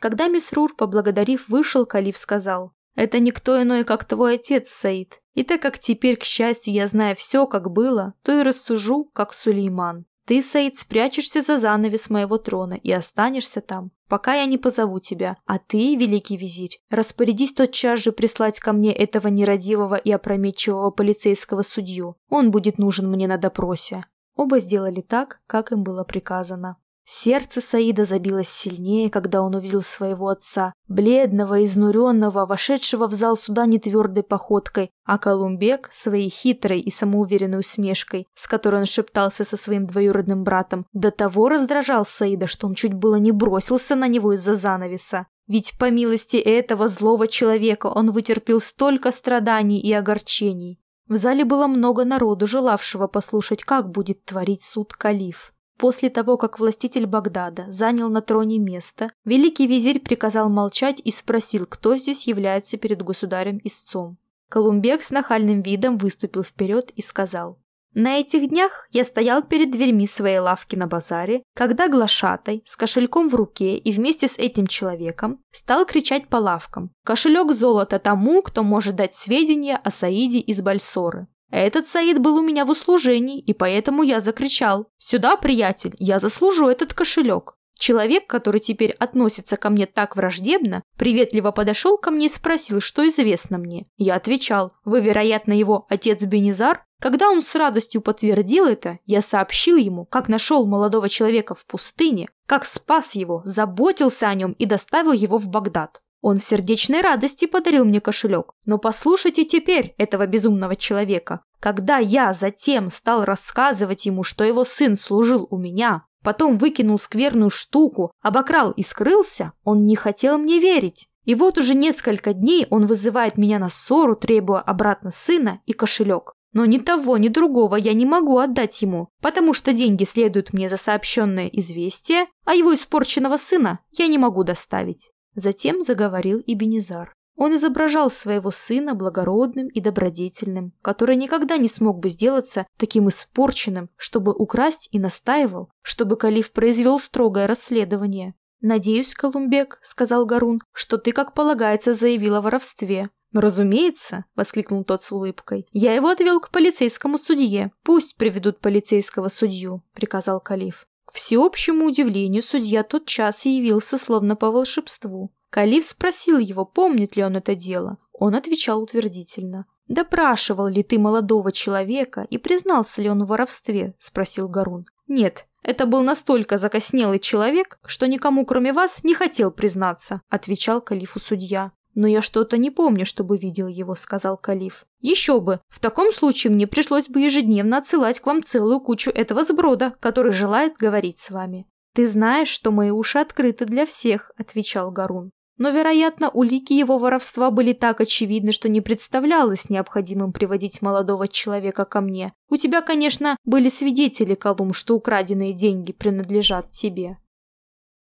Когда Мисрур, поблагодарив, вышел, Калиф сказал, это никто иной, как твой отец, Саид. И так как теперь, к счастью, я знаю все, как было, то и рассужу, как Сулейман. Ты, Саид, спрячешься за занавес моего трона и останешься там, пока я не позову тебя. А ты, великий визирь, распорядись тотчас же прислать ко мне этого нерадивого и опрометчивого полицейского судью. Он будет нужен мне на допросе». Оба сделали так, как им было приказано. Сердце Саида забилось сильнее, когда он увидел своего отца, бледного, изнуренного, вошедшего в зал суда нетвердой походкой, а Колумбек, своей хитрой и самоуверенной усмешкой, с которой он шептался со своим двоюродным братом, до того раздражал Саида, что он чуть было не бросился на него из-за занавеса. Ведь по милости этого злого человека он вытерпел столько страданий и огорчений. В зале было много народу, желавшего послушать, как будет творить суд калиф. После того, как властитель Багдада занял на троне место, великий визирь приказал молчать и спросил, кто здесь является перед государем истцом. Колумбек с нахальным видом выступил вперед и сказал, «На этих днях я стоял перед дверьми своей лавки на базаре, когда глашатай с кошельком в руке и вместе с этим человеком стал кричать по лавкам «Кошелек золота тому, кто может дать сведения о Саиде из Бальсоры». Этот Саид был у меня в услужении, и поэтому я закричал «Сюда, приятель, я заслужу этот кошелек». Человек, который теперь относится ко мне так враждебно, приветливо подошел ко мне и спросил, что известно мне. Я отвечал, вы, вероятно, его отец Бенизар? Когда он с радостью подтвердил это, я сообщил ему, как нашел молодого человека в пустыне, как спас его, заботился о нем и доставил его в Багдад. Он в сердечной радости подарил мне кошелек. Но послушайте теперь этого безумного человека. Когда я затем стал рассказывать ему, что его сын служил у меня, потом выкинул скверную штуку, обокрал и скрылся, он не хотел мне верить. И вот уже несколько дней он вызывает меня на ссору, требуя обратно сына и кошелек. Но ни того, ни другого я не могу отдать ему, потому что деньги следуют мне за сообщенное известие, а его испорченного сына я не могу доставить. Затем заговорил и Бенизар. Он изображал своего сына благородным и добродетельным, который никогда не смог бы сделаться таким испорченным, чтобы украсть и настаивал, чтобы Калиф произвел строгое расследование. «Надеюсь, Колумбек», — сказал Гарун, — «что ты, как полагается, заявил о воровстве. «Разумеется», — воскликнул тот с улыбкой. «Я его отвел к полицейскому судье. Пусть приведут полицейского судью», — приказал Калиф. К всеобщему удивлению, судья тот час явился словно по волшебству. Калиф спросил его, помнит ли он это дело. Он отвечал утвердительно. «Допрашивал ли ты молодого человека и признался ли он в воровстве?» – спросил Гарун. «Нет, это был настолько закоснелый человек, что никому, кроме вас, не хотел признаться», – отвечал Калифу судья. «Но я что-то не помню, чтобы видел его», — сказал Калиф. «Еще бы! В таком случае мне пришлось бы ежедневно отсылать к вам целую кучу этого сброда, который желает говорить с вами». «Ты знаешь, что мои уши открыты для всех», — отвечал Гарун. Но, вероятно, улики его воровства были так очевидны, что не представлялось необходимым приводить молодого человека ко мне. У тебя, конечно, были свидетели, Колумб, что украденные деньги принадлежат тебе.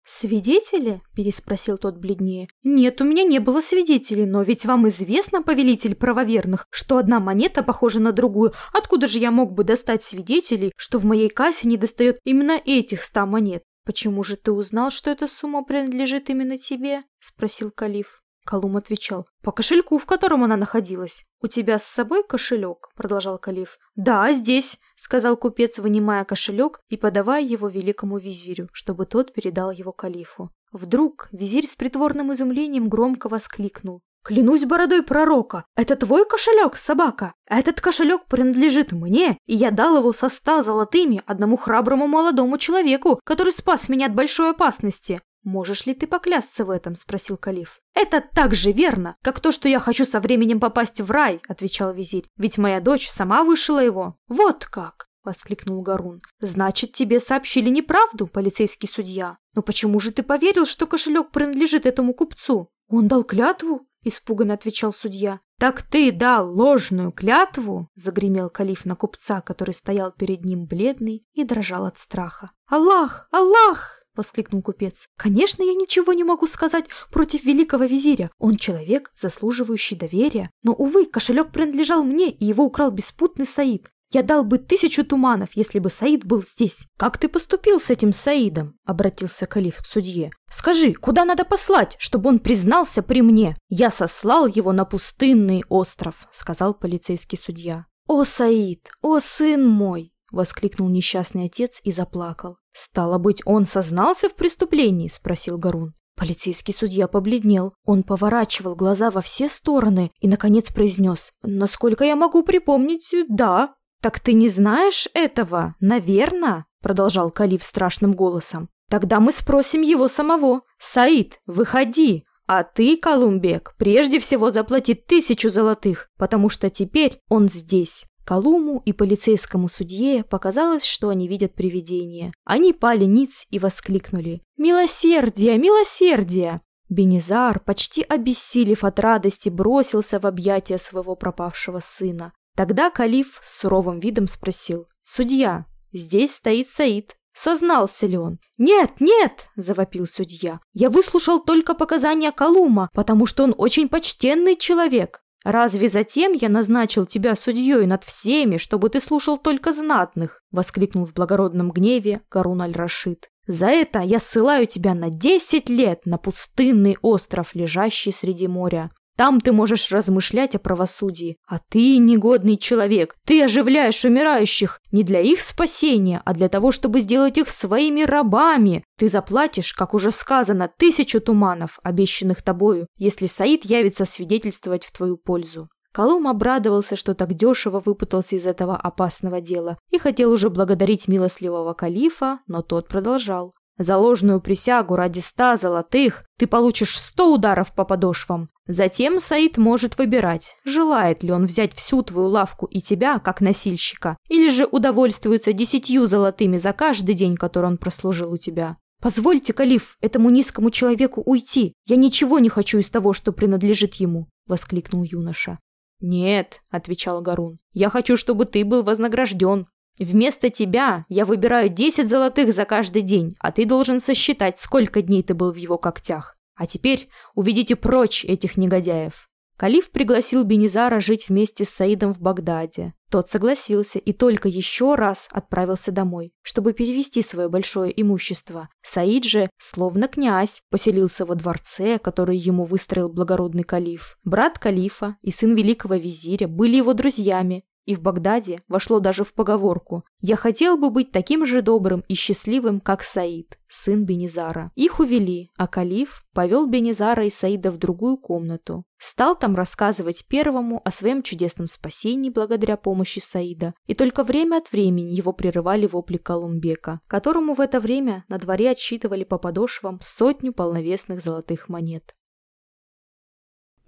«Свидетели?» – переспросил тот бледнее. «Нет, у меня не было свидетелей, но ведь вам известно, повелитель правоверных, что одна монета похожа на другую. Откуда же я мог бы достать свидетелей, что в моей кассе не достает именно этих ста монет? Почему же ты узнал, что эта сумма принадлежит именно тебе?» – спросил Калиф. Колум отвечал. «По кошельку, в котором она находилась». «У тебя с собой кошелек?» – продолжал Калиф. «Да, здесь», – сказал купец, вынимая кошелек и подавая его великому визирю, чтобы тот передал его Калифу. Вдруг визирь с притворным изумлением громко воскликнул. «Клянусь бородой пророка! Это твой кошелек, собака! Этот кошелек принадлежит мне, и я дал его со ста золотыми одному храброму молодому человеку, который спас меня от большой опасности. «Можешь ли ты поклясться в этом?» – спросил Калиф. «Это так же верно, как то, что я хочу со временем попасть в рай», – отвечал визирь. «Ведь моя дочь сама вышила его». «Вот как!» – воскликнул Гарун. «Значит, тебе сообщили неправду, полицейский судья. Но почему же ты поверил, что кошелек принадлежит этому купцу?» «Он дал клятву?» – испуганно отвечал судья. «Так ты дал ложную клятву?» – загремел Калиф на купца, который стоял перед ним бледный и дрожал от страха. «Аллах! Аллах!» — воскликнул купец. «Конечно, я ничего не могу сказать против великого визиря. Он человек, заслуживающий доверия. Но, увы, кошелек принадлежал мне, и его украл беспутный Саид. Я дал бы тысячу туманов, если бы Саид был здесь. Как ты поступил с этим Саидом? Обратился Калиф к судье. Скажи, куда надо послать, чтобы он признался при мне? Я сослал его на пустынный остров, сказал полицейский судья. О, Саид, о, сын мой! Воскликнул несчастный отец и заплакал. «Стало быть, он сознался в преступлении?» – спросил Гарун. Полицейский судья побледнел. Он поворачивал глаза во все стороны и, наконец, произнес. «Насколько я могу припомнить, да». «Так ты не знаешь этого, наверное?» – продолжал Калиф страшным голосом. «Тогда мы спросим его самого. Саид, выходи!» А ты, Колумбек, прежде всего заплати тысячу золотых, потому что теперь он здесь. Колуму и полицейскому судье показалось, что они видят привидение. Они пали ниц и воскликнули «Милосердие! Милосердие!» Бенизар, почти обессилев от радости, бросился в объятия своего пропавшего сына. Тогда Калиф с суровым видом спросил «Судья, здесь стоит Саид. Сознался ли он? «Нет, нет!» – завопил судья. «Я выслушал только показания Калума, потому что он очень почтенный человек. «Разве затем я назначил тебя судьей над всеми, чтобы ты слушал только знатных?» — воскликнул в благородном гневе Гарун аль-Рашид. «За это я ссылаю тебя на десять лет на пустынный остров, лежащий среди моря. Там ты можешь размышлять о правосудии. А ты, негодный человек, ты оживляешь умирающих не для их спасения, а для того, чтобы сделать их своими рабами. Ты заплатишь, как уже сказано, тысячу туманов, обещанных тобою, если Саид явится свидетельствовать в твою пользу. Колум обрадовался, что так дешево выпутался из этого опасного дела и хотел уже благодарить милостливого калифа, но тот продолжал. За ложную присягу ради ста золотых ты получишь сто ударов по подошвам. Затем Саид может выбирать, желает ли он взять всю твою лавку и тебя, как носильщика, или же удовольствуется десятью золотыми за каждый день, который он прослужил у тебя. «Позвольте, Калиф, этому низкому человеку уйти. Я ничего не хочу из того, что принадлежит ему», — воскликнул юноша. «Нет», — отвечал Гарун, — «я хочу, чтобы ты был вознагражден. Вместо тебя я выбираю 10 золотых за каждый день, а ты должен сосчитать, сколько дней ты был в его когтях. А теперь уведите прочь этих негодяев. Калиф пригласил Бенизара жить вместе с Саидом в Багдаде. Тот согласился и только еще раз отправился домой, чтобы перевести свое большое имущество. Саид же, словно князь, поселился во дворце, который ему выстроил благородный калиф. Брат калифа и сын великого визиря были его друзьями, и в Багдаде вошло даже в поговорку «Я хотел бы быть таким же добрым и счастливым, как Саид, сын Бенизара». Их увели, а Калиф повел Бенизара и Саида в другую комнату. Стал там рассказывать первому о своем чудесном спасении благодаря помощи Саида, и только время от времени его прерывали вопли Колумбека, которому в это время на дворе отсчитывали по подошвам сотню полновесных золотых монет.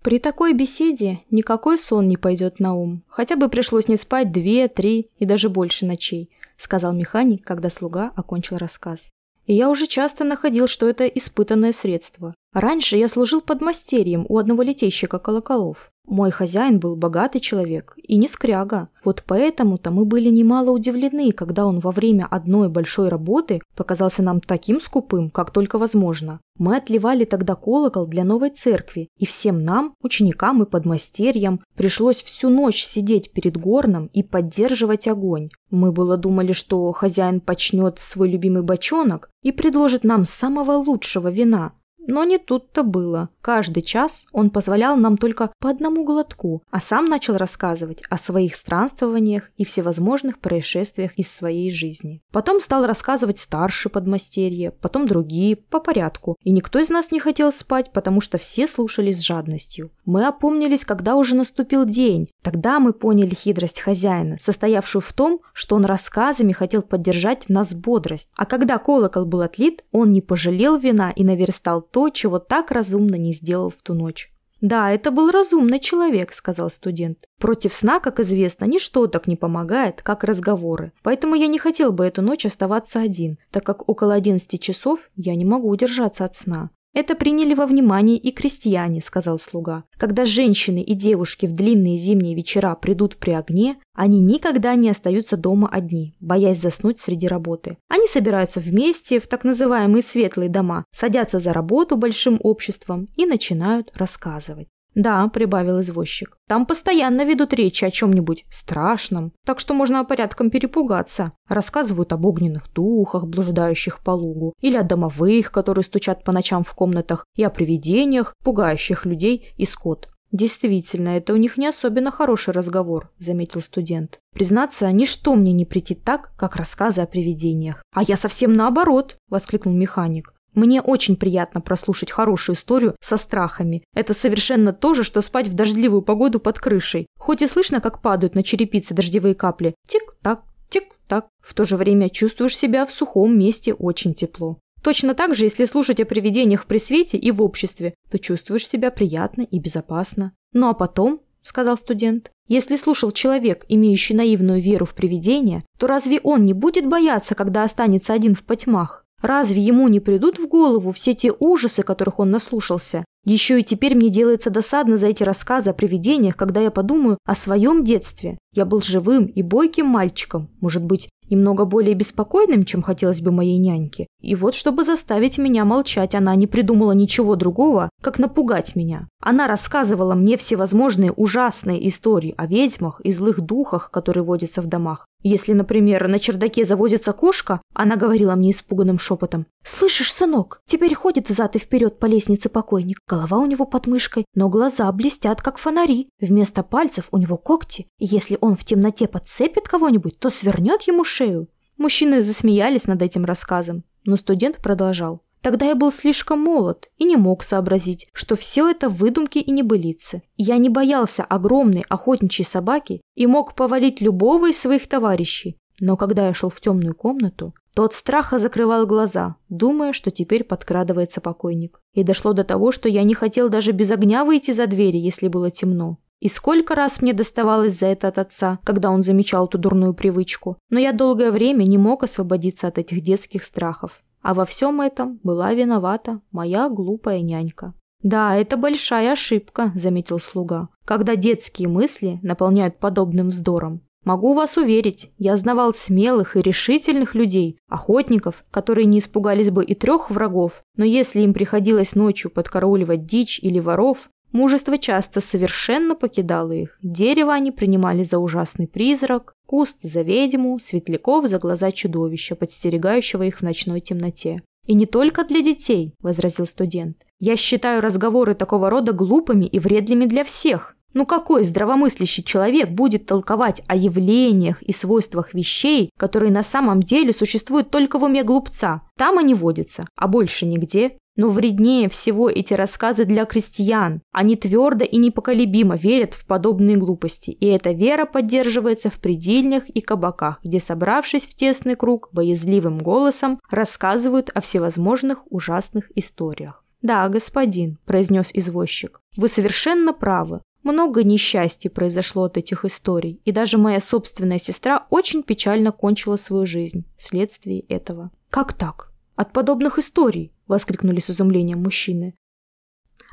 При такой беседе никакой сон не пойдет на ум. Хотя бы пришлось не спать две, три и даже больше ночей, сказал механик, когда слуга окончил рассказ. И я уже часто находил, что это испытанное средство. Раньше я служил подмастерьем у одного летейщика колоколов. Мой хозяин был богатый человек и не скряга. Вот поэтому-то мы были немало удивлены, когда он во время одной большой работы показался нам таким скупым, как только возможно. Мы отливали тогда колокол для новой церкви, и всем нам, ученикам и подмастерьям, пришлось всю ночь сидеть перед горном и поддерживать огонь. Мы было думали, что хозяин почнет свой любимый бочонок и предложит нам самого лучшего вина, но не тут-то было. Каждый час он позволял нам только по одному глотку, а сам начал рассказывать о своих странствованиях и всевозможных происшествиях из своей жизни. Потом стал рассказывать старший подмастерье, потом другие, по порядку. И никто из нас не хотел спать, потому что все слушали с жадностью. Мы опомнились, когда уже наступил день. Тогда мы поняли хитрость хозяина, состоявшую в том, что он рассказами хотел поддержать в нас бодрость. А когда колокол был отлит, он не пожалел вина и наверстал то, чего так разумно не сделал в ту ночь. «Да, это был разумный человек», – сказал студент. «Против сна, как известно, ничто так не помогает, как разговоры. Поэтому я не хотел бы эту ночь оставаться один, так как около 11 часов я не могу удержаться от сна. «Это приняли во внимание и крестьяне», — сказал слуга. «Когда женщины и девушки в длинные зимние вечера придут при огне, они никогда не остаются дома одни, боясь заснуть среди работы. Они собираются вместе в так называемые светлые дома, садятся за работу большим обществом и начинают рассказывать. «Да», — прибавил извозчик. «Там постоянно ведут речи о чем-нибудь страшном, так что можно порядком перепугаться. Рассказывают об огненных духах, блуждающих по лугу, или о домовых, которые стучат по ночам в комнатах, и о привидениях, пугающих людей и скот. «Действительно, это у них не особенно хороший разговор», – заметил студент. «Признаться, ничто мне не претит так, как рассказы о привидениях». «А я совсем наоборот», – воскликнул механик. Мне очень приятно прослушать хорошую историю со страхами. Это совершенно то же, что спать в дождливую погоду под крышей. Хоть и слышно, как падают на черепицы дождевые капли. Тик-так, тик-так. В то же время чувствуешь себя в сухом месте очень тепло. Точно так же, если слушать о привидениях при свете и в обществе, то чувствуешь себя приятно и безопасно. Ну а потом, сказал студент, если слушал человек, имеющий наивную веру в привидения, то разве он не будет бояться, когда останется один в потьмах? Разве ему не придут в голову все те ужасы, которых он наслушался? Еще и теперь мне делается досадно за эти рассказы о привидениях, когда я подумаю о своем детстве. Я был живым и бойким мальчиком, может быть, немного более беспокойным, чем хотелось бы моей няньке. И вот, чтобы заставить меня молчать, она не придумала ничего другого, как напугать меня. Она рассказывала мне всевозможные ужасные истории о ведьмах и злых духах, которые водятся в домах. Если, например, на чердаке завозится кошка, она говорила мне испуганным шепотом. «Слышишь, сынок, теперь ходит взад и вперед по лестнице покойник. Голова у него под мышкой, но глаза блестят, как фонари. Вместо пальцев у него когти. И если он в темноте подцепит кого-нибудь, то свернет ему шею». Мужчины засмеялись над этим рассказом, но студент продолжал. Тогда я был слишком молод и не мог сообразить, что все это выдумки и небылицы. Я не боялся огромной охотничьей собаки и мог повалить любого из своих товарищей. Но когда я шел в темную комнату, то от страха закрывал глаза, думая, что теперь подкрадывается покойник. И дошло до того, что я не хотел даже без огня выйти за двери, если было темно. И сколько раз мне доставалось за это от отца, когда он замечал эту дурную привычку. Но я долгое время не мог освободиться от этих детских страхов. А во всем этом была виновата моя глупая нянька. «Да, это большая ошибка», – заметил слуга, – «когда детские мысли наполняют подобным вздором. Могу вас уверить, я знавал смелых и решительных людей, охотников, которые не испугались бы и трех врагов, но если им приходилось ночью подкарауливать дичь или воров, Мужество часто совершенно покидало их. Дерево они принимали за ужасный призрак, куст за ведьму, светляков за глаза чудовища, подстерегающего их в ночной темноте. «И не только для детей», – возразил студент. «Я считаю разговоры такого рода глупыми и вредными для всех. Ну какой здравомыслящий человек будет толковать о явлениях и свойствах вещей, которые на самом деле существуют только в уме глупца? Там они водятся, а больше нигде. Но вреднее всего эти рассказы для крестьян. Они твердо и непоколебимо верят в подобные глупости, и эта вера поддерживается в предельнях и кабаках, где, собравшись в тесный круг, боязливым голосом рассказывают о всевозможных ужасных историях. «Да, господин», – произнес извозчик, – «вы совершенно правы. Много несчастий произошло от этих историй, и даже моя собственная сестра очень печально кончила свою жизнь вследствие этого». «Как так? От подобных историй?» – воскликнули с изумлением мужчины.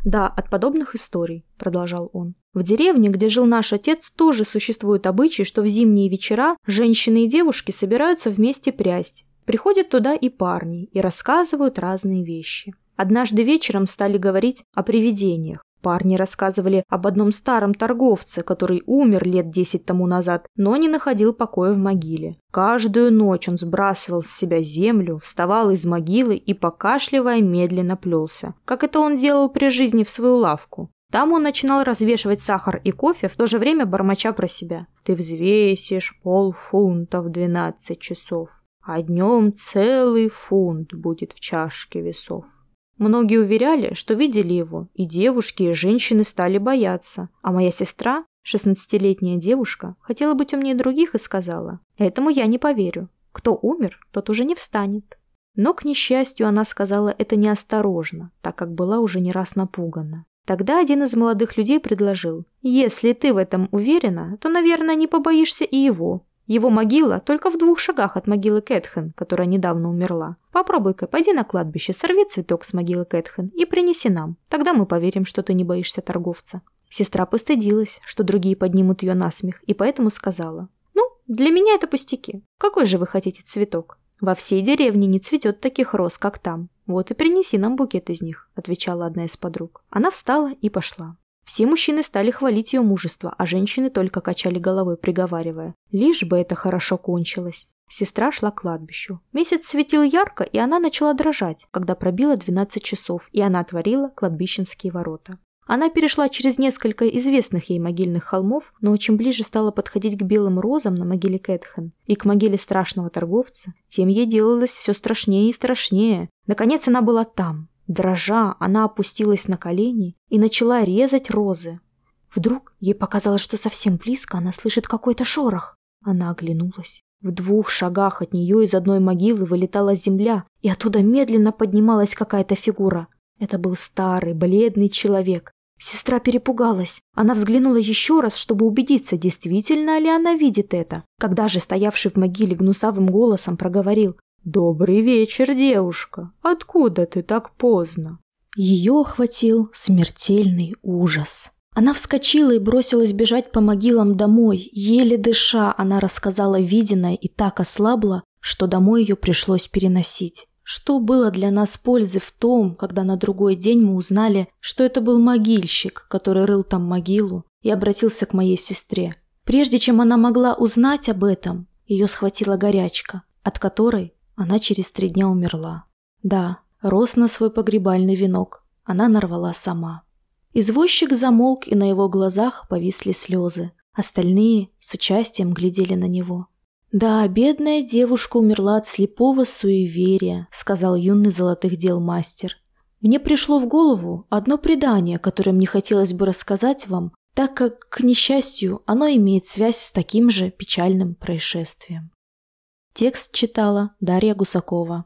«Да, от подобных историй», – продолжал он. «В деревне, где жил наш отец, тоже существует обычай, что в зимние вечера женщины и девушки собираются вместе прясть. Приходят туда и парни, и рассказывают разные вещи. Однажды вечером стали говорить о привидениях. Парни рассказывали об одном старом торговце, который умер лет десять тому назад, но не находил покоя в могиле. Каждую ночь он сбрасывал с себя землю, вставал из могилы и, покашливая, медленно плелся, как это он делал при жизни в свою лавку. Там он начинал развешивать сахар и кофе, в то же время бормоча про себя. «Ты взвесишь полфунта в двенадцать часов, а днем целый фунт будет в чашке весов». Многие уверяли, что видели его, и девушки, и женщины стали бояться. А моя сестра, шестнадцатилетняя девушка, хотела быть умнее других и сказала, «Этому я не поверю. Кто умер, тот уже не встанет». Но, к несчастью, она сказала это неосторожно, так как была уже не раз напугана. Тогда один из молодых людей предложил, «Если ты в этом уверена, то, наверное, не побоишься и его. Его могила только в двух шагах от могилы Кэтхен, которая недавно умерла. Попробуй-ка, пойди на кладбище, сорви цветок с могилы Кэтхен и принеси нам. Тогда мы поверим, что ты не боишься торговца». Сестра постыдилась, что другие поднимут ее на смех, и поэтому сказала. «Ну, для меня это пустяки. Какой же вы хотите цветок? Во всей деревне не цветет таких роз, как там. Вот и принеси нам букет из них», – отвечала одна из подруг. Она встала и пошла. Все мужчины стали хвалить ее мужество, а женщины только качали головой, приговаривая. Лишь бы это хорошо кончилось. Сестра шла к кладбищу. Месяц светил ярко, и она начала дрожать, когда пробило 12 часов, и она отворила кладбищенские ворота. Она перешла через несколько известных ей могильных холмов, но чем ближе стала подходить к белым розам на могиле Кэтхен и к могиле страшного торговца, тем ей делалось все страшнее и страшнее. Наконец она была там, Дрожа, она опустилась на колени и начала резать розы. Вдруг ей показалось, что совсем близко она слышит какой-то шорох. Она оглянулась. В двух шагах от нее из одной могилы вылетала земля, и оттуда медленно поднималась какая-то фигура. Это был старый, бледный человек. Сестра перепугалась. Она взглянула еще раз, чтобы убедиться, действительно ли она видит это. Когда же стоявший в могиле гнусавым голосом проговорил «Добрый вечер, девушка. Откуда ты так поздно?» Ее охватил смертельный ужас. Она вскочила и бросилась бежать по могилам домой. Еле дыша, она рассказала виденное и так ослабла, что домой ее пришлось переносить. Что было для нас пользы в том, когда на другой день мы узнали, что это был могильщик, который рыл там могилу и обратился к моей сестре. Прежде чем она могла узнать об этом, ее схватила горячка, от которой она через три дня умерла. Да, рос на свой погребальный венок. Она нарвала сама. Извозчик замолк, и на его глазах повисли слезы. Остальные с участием глядели на него. «Да, бедная девушка умерла от слепого суеверия», — сказал юный золотых дел мастер. «Мне пришло в голову одно предание, которое мне хотелось бы рассказать вам, так как, к несчастью, оно имеет связь с таким же печальным происшествием». Текст читала Дарья Гусакова.